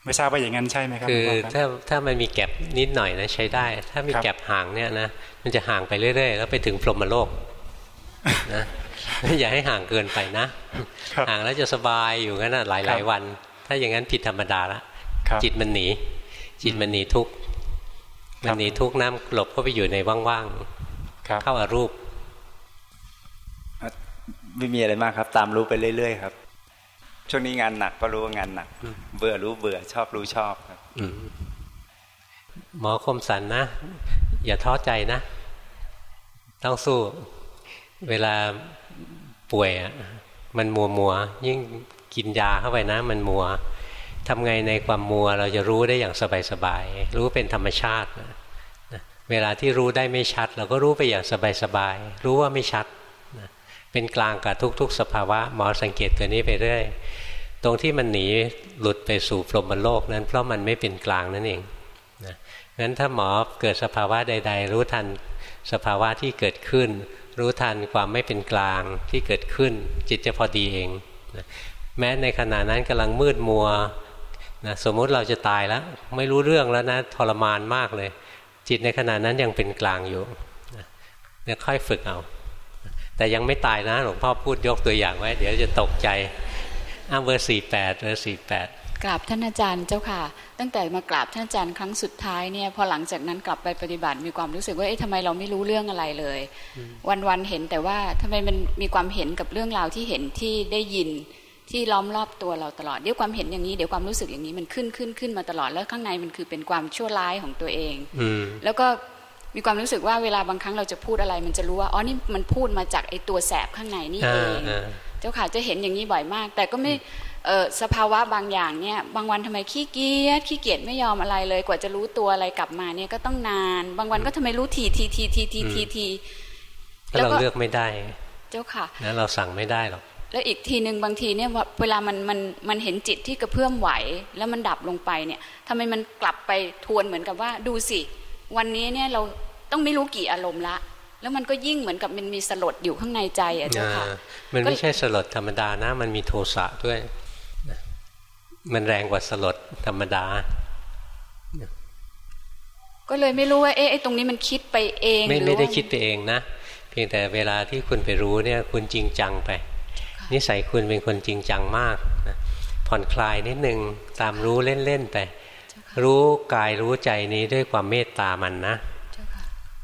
ไม่ทราบว่าอย่างนั้นใช่ไหมครับคือถ้าถ้ามันมีแก็บนิดหน่อยนะใช้ได้ ถ้ามีแก็บห่างเนี่ยนะมันจะห่างไปเรื่อยๆ แล้วไปถึงพรหมโลกนะอย่าให้ห่างเกินไปนะ ห่างแล้วจะสบายอยู่งั้นหลายๆวัน ถ้าอย่างนั้นผิดธรรมดาละจิตมันหนี จิตมันหนีทุกมันหนีทุกน้ำหลบเข้าไปอยู่ในว่างๆ เข้าอารูป ไม่มีอะไรมากครับ ตามรู้ไปเรื่อยๆครับ ช่วงนี้งานหนักก็รู้ว่างานหนัก เบื่อรู้เบื่อชอบรู้ชอบครับหมอคมสันนะ อย่าท้อใจนะ ต้องสู้ เวลาป่วยมันมัวมัวยิ่งกินยาเข้าไปนะ มันมัวทำไงในความมัวเราจะรู้ได้อย่างสบายๆ รู้เป็นธรรมชาติ เวลาที่รู้ได้ไม่ชัด เราก็รู้ไปอย่างสบายๆรู้ว่าไม่ชัดเป็นกลางกับทุก ๆ สภาวะหมอสังเกตตัวนี้ไปเรื่อยตรงที่มันหนีหลุดไปสู่พรหมโลกนั้น เพราะมันไม่เป็นกลางนั่นเองนะงั้นถ้าหมอเกิดสภาวะใด ๆ รู้ทันสภาวะที่เกิดขึ้น รู้ทันความไม่เป็นกลางที่เกิดขึ้น จิตจะพอดีเองนะแม้ในขณะนั้นกำลังมืดมัวนะสมมุติเราจะตายแล้ว ไม่รู้เรื่องแล้วนะทรมานมากเลย จิตในขณะนั้นยังเป็นกลางอยู่เนี่ยค่อยฝึกเอา แต่ยังไม่ตายนะหลวงพ่อพูดยกตัวอย่างไว้ เดี๋ยวจะตกใจอ้าเบอร์สี่แปดเบอร์สี่แปดกราบท่านอาจารย์เจ้าค่ะ ตั้งแต่มากราบท่านอาจารย์ครั้งสุดท้ายเนี่ยพอหลังจากนั้นกลับไปปฏิบัติมีความรู้สึกว่าเอ๊ะทำไมเราไม่รู้เรื่องอะไรเลย วันๆเห็นแต่ว่าทำไมมันมีความเห็นกับเรื่องราวที่เห็นที่ได้ยิน ที่ล้อมรอบตัวเราตลอดเดี๋ยวความเห็นอย่างนี้เดี๋ยวความรู้สึกอย่างนี้มันขึ้นขึ้นขึ้นมาตลอดแล้วข้างในมันคือเป็นความชั่วร้ายของตัวเองแล้วก็มีความรู้สึกว่าเวลาบางครั้งเราจะพูดอะไร มันจะรู้ว่าอ๋อนี่มันพูดมาจากไอตัวแสบข้างในนี่เองเจ้าค่ะจะเห็นอย่างนี้บ่อยมาก แต่ก็ไม่สภาวะบางอย่างเนี่ยบางวันทำไมขี้เกียจขี้เกียจไม่ยอมอะไรเลย กว่าจะรู้ตัวอะไรกลับมาเนี่ยก็ต้องนาน บางวันก็ทำไมรู้ทีทีทีทีทีทีทีแล้วเราเลือกไม่ได้ เจ้าค่ะแล้วเราสั่งไม่ได้หรอก แล้วอีกทีหนึ่งบางทีเนี่ยเวลามันมันมันเห็นจิตที่กระเพื่อมไหว แล้วมันดับลงไปเนี่ยทำไมมันกลับไปทวนเหมือนกับว่าดูสิ วันนี้เนี่ยเราต้องไม่รู้กี่อารมณ์ละ แล้วมันก็ยิ่งเหมือนกับมันมีสลดอยู่ข้างในใจอะเจ้าค่ะมันไม่ใช่สลดธรรมดานะมันมีโทสะด้วย มันแรงกว่าสลดธรรมดา ก็เลยไม่รู้ว่าเอ๊ะตรงนี้มันคิดไปเองไม่ไม่ได้คิดไปเองนะ เพียงแต่เวลาที่คุณไปรู้เนี่ย คุณจริงจังไป นิสัยคุณเป็นคนจริงจังมากนะผ่อนคลายนิดนึงตามรู้เล่นๆไป รู้กายรู้ใจนี้ด้วยความเมตตามันนะ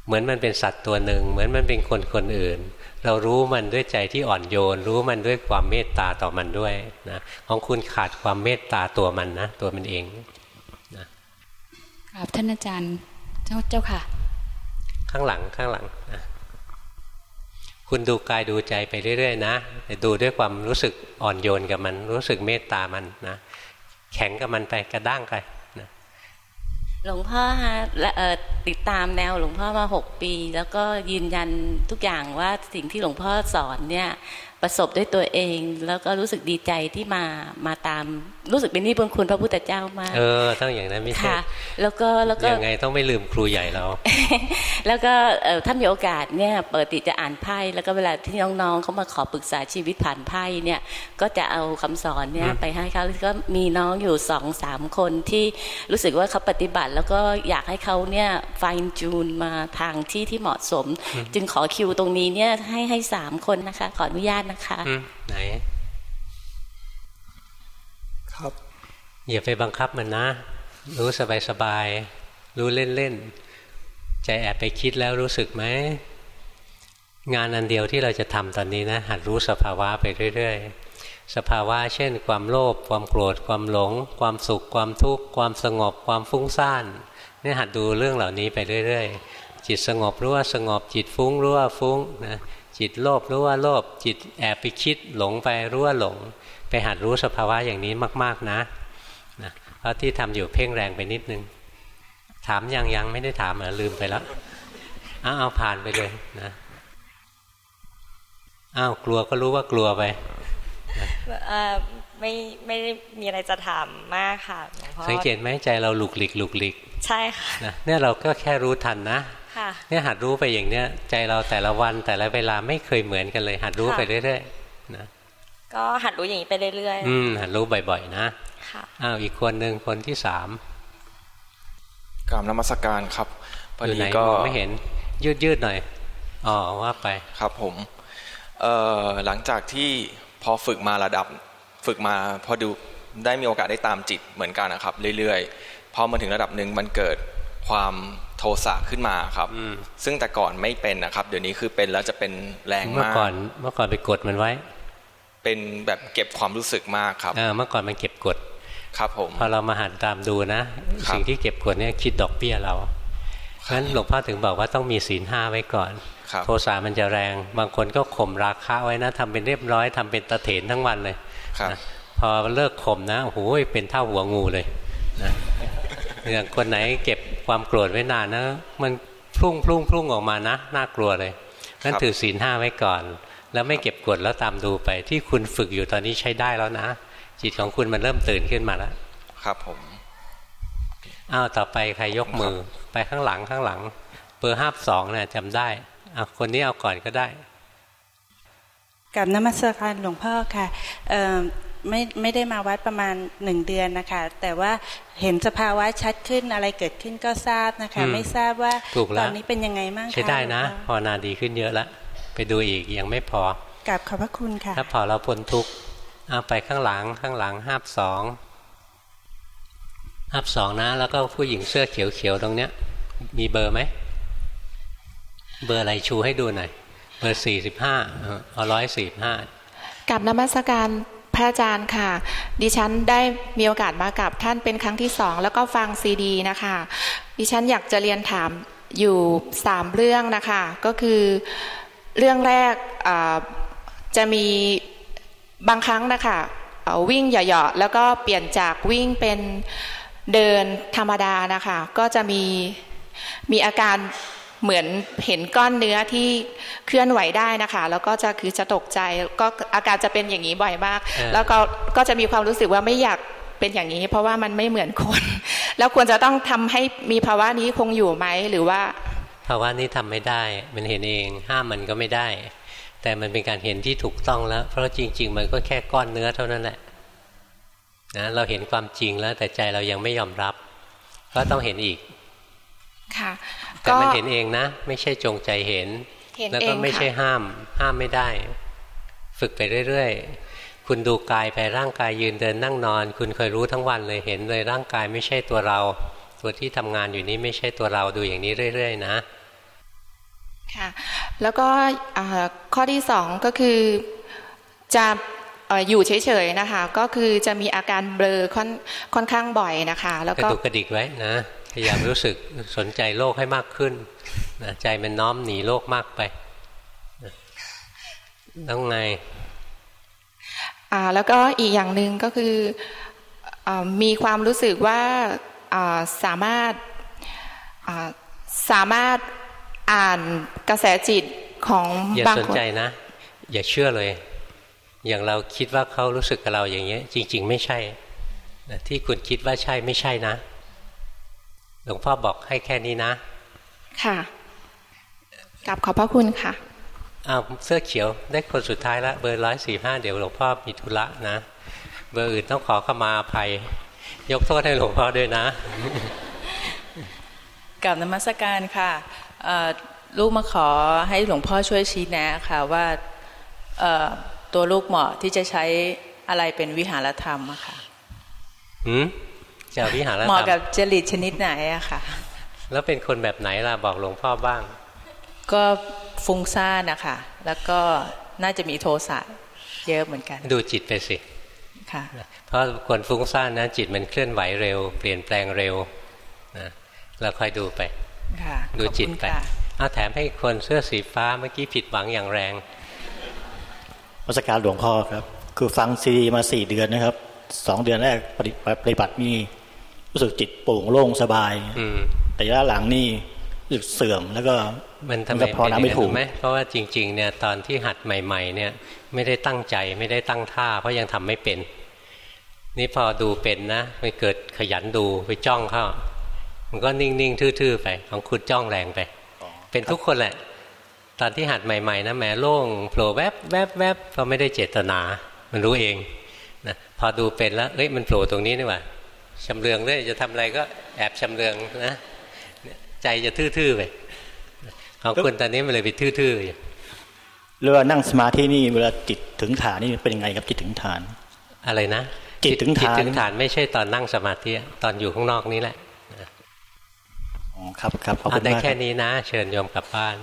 เหมือนมันเป็นสัตว์ตัวหนึ่ง เหมือนมันเป็นคนคนอื่น เรารู้มันด้วยใจที่อ่อนโยน รู้มันด้วยความเมตตาต่อมันด้วยนะของคุณขาดความเมตตาตัวมันนะ ตัวมันเองนะครับท่านอาจารย์เจ้าเจ้าค่ะ ข้างหลังข้างหลังนะ คุณดูกายดูใจไปเรื่อยๆนะแต่ดูด้วยความรู้สึกอ่อนโยนกับมัน รู้สึกเมตตามันนะแข็งกับมันไปกระด้างไปหลวงพ่อฮะติดตามแนวหลวงพ่อมาหกปี แล้วก็ยืนยันทุกอย่างว่าสิ่งที่หลวงพ่อสอนเนี่ย ประสบด้วยตัวเอง แล้วก็รู้สึกดีใจที่มามาตามรู้สึกเป็นนี่บุญคุณพระพุทธเจ้ามากเออต้องอย่างนั้นไม่ใช่แล้วก็แล้วก็ยังไงต้องไม่ลืมครูใหญ่เราแล้วก็ถ้ามีโอกาสเนี่ยเปิดติจะอ่านไพ่แล้วก็เวลาที่น้องๆเขามาขอปรึกษาชีวิตผ่านไพ่เนี่ยก็จะเอาคำสอนเนี่ยไปให้เขาก็มีน้องอยู่สองสามคนที่รู้สึกว่าเขาปฏิบัติ แล้วก็อยากให้เขาเนี่ยไฟจูนมาทางที่ที่เหมาะสม จึงขอคิวตรงนี้เนี่ยให้ให้สามคนนะคะขออนุญาตนะคะไหน ครับ อย่าไปบังคับมันนะ รู้สบายสบาย รู้เล่นเล่นใจแอบไปคิดแล้วรู้สึกไหม งานอันเดียวที่เราจะทำตอนนี้นะ หัดรู้สภาวะไปเรื่อย ๆ สภาวะเช่น ความโลภความโกรธ ความหลง ความสุข ความทุกข์ ความสงบ ความฟุ้งซ่านนี่หัดดูเรื่องเหล่านี้ไปเรื่อย ๆ จิตสงบรู้ว่าสงบจิตฟุ้งรู้ว่าฟุ้งนะ จิตโลภรู้ว่าโลภจิตแอบไปคิดหลงไปรู้ว่าหลง ไปหัดรู้สภาวะอย่างนี้มาก ๆนะนะเพราะที่ทำอยู่เพ่งแรงไปนิดนึง ถามยังยังไม่ได้ถามเหรอลืมไปแล้วอ้าวเอาผ่านไปเลยนะอ้าวกลัวก็รู้ว่ากลัวไปไม่ไม่ได้มีอะไรจะถามมากค่ะหลวงพ่อสังเกตไหมใจเราหลุกหลิกหลุกหลิก ใช่ค่ะนะเนี่ยเราก็แค่รู้ทันนะ เนี่ยหัดรู้ไปอย่างเนี้ย ใจเราแต่ละวันแต่ละเวลาไม่เคยเหมือนกันเลย หัดรู้ไปเรื่อยๆนะก็หัดรู้อย่างนี้ไปเรื่อยๆอืมหัดรู้บ่อยๆนะอ้าวอีกคนหนึ่งคนที่สามกรามนมัสการครับพอดีก็ไม่เห็นยืดยืดหน่อยอ๋อว่าไปครับผมเอ่อหลังจากที่พอฝึกมาระดับ ฝึกมาพอดูได้มีโอกาสได้ตามจิตเหมือนกันนะครับ เรื่อยๆพอมาถึงระดับหนึ่งมันเกิดความ โทสะขึ้นมาครับ ซึ่งแต่ก่อนไม่เป็นนะครับ เดี๋ยวนี้คือเป็นแล้วจะเป็นแรงมาก เมื่อก่อนเมื่อก่อนไปกดมันไว้ เป็นแบบเก็บความรู้สึกมากครับเมื่อก่อนมันเก็บกด ครับผม พอเรามาหันตามดูนะ สิ่งที่เก็บกดเนี่ยคิดดอกเบี้ยเราเพราะฉะนั้นหลวงพ่อถึงบอกว่าต้องมีศีลห้าไว้ก่อน โทสะมันจะแรง บางคนก็ข่มราคาไว้นะทำเป็นเรียบร้อยทำเป็นตะเถนทั้งวันเลยนะพอเลิกข่มนะโอ้โหเป็นเท่าหัวงูเลยนะ อย่างคนไหนเก็บความโกรธไว้นานนะ มันพุ่งพุ่งพุ่งออกมานะน่ากลัวเลยนั่นถือศีลห้าไว้ก่อน แล้วไม่เก็บกดแล้วตามดูไป ที่คุณฝึกอยู่ตอนนี้ใช้ได้แล้วนะ จิตของคุณมันเริ่มตื่นขึ้นมาแล้วครับผมอ้าวต่อไปใครยกมือ ไปข้างหลังข้างหลังเบอร์ห้าสองเนี่ยจำได้อะคนนี้เอาก่อนก็ได้กับนมัสการหลวงพ่อค่ะ ไม่ไม่ได้มาวัดประมาณหนึ่งเดือนนะคะ แต่ว่าเห็นสภาวะชัดขึ้นอะไรเกิดขึ้นก็ทราบนะคะ ไม่ทราบว่าตอนนี้เป็นยังไงบ้างคะใช้ได้นะพอนาดีขึ้นเยอะแล้วไปดูอีกยังไม่พอกับขอบพระคุณค่ะ ถ้าพอเราพ้นทุกเอาไปข้างหลังข้างหลังห้าสองห้าสองนะ แล้วก็ผู้หญิงเสื้อเขียวๆตรงเนี้ย มีเบอร์ไหมเบอร์อะไรชูให้ดูหน่อยเบอร์สี่สิบห้าเอาร้อยสี่ห้ากับนมัสการ พระอาจารย์ค่ะ ดิฉันได้มีโอกาสมากับท่านเป็นครั้งที่สองแล้วก็ฟังซีดีนะคะ ดิฉันอยากจะเรียนถามอยู่สามเรื่องนะคะ ก็คือเรื่องแรกจะมีบางครั้งนะคะวิ่งเหยาะๆแล้วก็เปลี่ยนจากวิ่งเป็นเดินธรรมดานะคะ ก็จะมีมีอาการ เหมือนเห็นก้อนเนื้อที่เคลื่อนไหวได้นะคะ แล้วก็จะคือจะตกใจก็อาการจะเป็นอย่างนี้บ่อยมาก แล้วก็ก็จะมีความรู้สึกว่าไม่อยากเป็นอย่างนี้ เพราะว่ามันไม่เหมือนคน แล้วควรจะต้องทำให้มีภาวะนี้คงอยู่ไหมหรือว่า ภาวะนี้ทำไม่ได้ มันเห็นเองห้ามมันก็ไม่ได้ แต่มันเป็นการเห็นที่ถูกต้องแล้ว เพราะจริง ๆ มันก็แค่ก้อนเนื้อเท่านั้นแหละนะเราเห็นความจริงแล้วแต่ใจเรายังไม่ยอมรับ ก็ต้องเห็นอีกค่ะ แต่มันเห็นเองนะ ไม่ใช่จงใจเห็น แล้วก็ไม่ใช่ห้าม ห้ามไม่ได้ ฝึกไปเรื่อยๆ คุณดูกายไปร่างกายยืนเดินนั่งนอน คุณเคยรู้ทั้งวันเลยเห็นเลยร่างกายไม่ใช่ตัวเรา ตัวที่ทำงานอยู่นี้ไม่ใช่ตัวเราดูอย่างนี้เรื่อย ๆ นะค่ะแล้วก็ข้อที่สองก็คือจะอยู่เฉยๆนะคะ ก็คือจะมีอาการเบลอค่อนค่อนข้างบ่อยนะคะ แล้วก็กระตุกกระดิกไว้นะ พยายามรู้สึกสนใจโลกให้มากขึ้นนะใจมันน้อมหนีโลกมากไปต้องไงอ่าแล้วก็อีกอย่างหนึ่งก็คืออมีความรู้สึกว่าสามารถสามารถอ่านกระแสจิตของบางคนอย่าสนใจนะ อย่าเชื่อเลย อย่างเราคิดว่าเขารู้สึกกับเราอย่างเงี้ย จริง ๆ ไม่ใช่ที่คุณคิดว่าใช่ไม่ใช่นะ หลวงพ่อบอกให้แค่นี้นะ ค่ะกลับขอบพระคุณค่ะอ้าวเสื้อเขียวได้คนสุดท้ายละเบอร์ร้อยสี่ห้าเดี๋ยวหลวงพ่อมีธุระนะ เบอร์อื่นต้องขอขมาอภัย ยกโทษให้หลวงพ่อด้วยนะกับนมัสการค่ะลูกมาขอให้หลวงพ่อช่วยชี้แนะค่ะว่าตัวลูกเหมาะที่จะใช้อะไรเป็นวิหารธรรมอะค่ะ อืม จะวิหารธรรมเหมาะกับจริตชนิดไหนอะค่ะ แล้วเป็นคนแบบไหนล่ะบอกหลวงพ่อบ้าง ก็ฟุ้งซ่านนะคะแล้วก็น่าจะมีโทสะเยอะเหมือนกัน ดูจิตไปสิค่ะเพราะคนฟุ้งซ่านนะจิตมันเคลื่อนไหวเร็ว เปลี่ยนแปลงเร็วนะเราคอยดูไปดูจิตไปเอาแถมให้คนเสื้อสีฟ้าเมื่อกี้ผิดหวังอย่างแรงวัชการหลวงพ่อครับ คือฟังซีดีมาสี่เดือนนะครับสองเดือนแรกปฏิบัติมี รู้สึกจิตโปร่งโล่งสบายแต่ระยะหลังนี่รู้สึกเสื่อมแล้วก็มันทำไมพอไม่ถูกไหมเพราะว่าจริง ๆ เนี่ยตอนที่หัดใหม่ ๆ เนี่ย ไม่ได้ตั้งใจไม่ได้ตั้งท่า เพราะยังทำไม่เป็น นี่พอดูเป็นนะไปเกิดขยันดูไปจ้องเข้ามันก็นิ่ง ๆ ทื่อ ๆ ไป ของคุณจ้องแรงไป เป็นทุกคนแหละ ตอนที่หัดใหม่ ๆ นะแหมโล่งโผล่แวบแวบแวบก็ไม่ได้เจตนา มันรู้เองนะพอดูเป็นแล้วเอ้ยมันโผล่ตรงนี้นี่ว่า ชำเลืองเลยจะทำอะไรก็แอบชำเลืองนะ ใจจะทื่อๆไปของคุณตอนนี้มันเลยไปทื่อๆอยู่เรือนั่งสมาธินี่เวลาจิตถึงฐานนี่เป็นยังไงครับจิตถึงฐาน อะไรนะจิตถึงฐานจิตถึงฐานไม่ใช่ตอนนั่งสมาธิตอนอยู่ข้างนอกนี้แหละอ๋อครับครับขอบคุณมากได้แค่นี้นะ เชิญโยมกลับบ้าน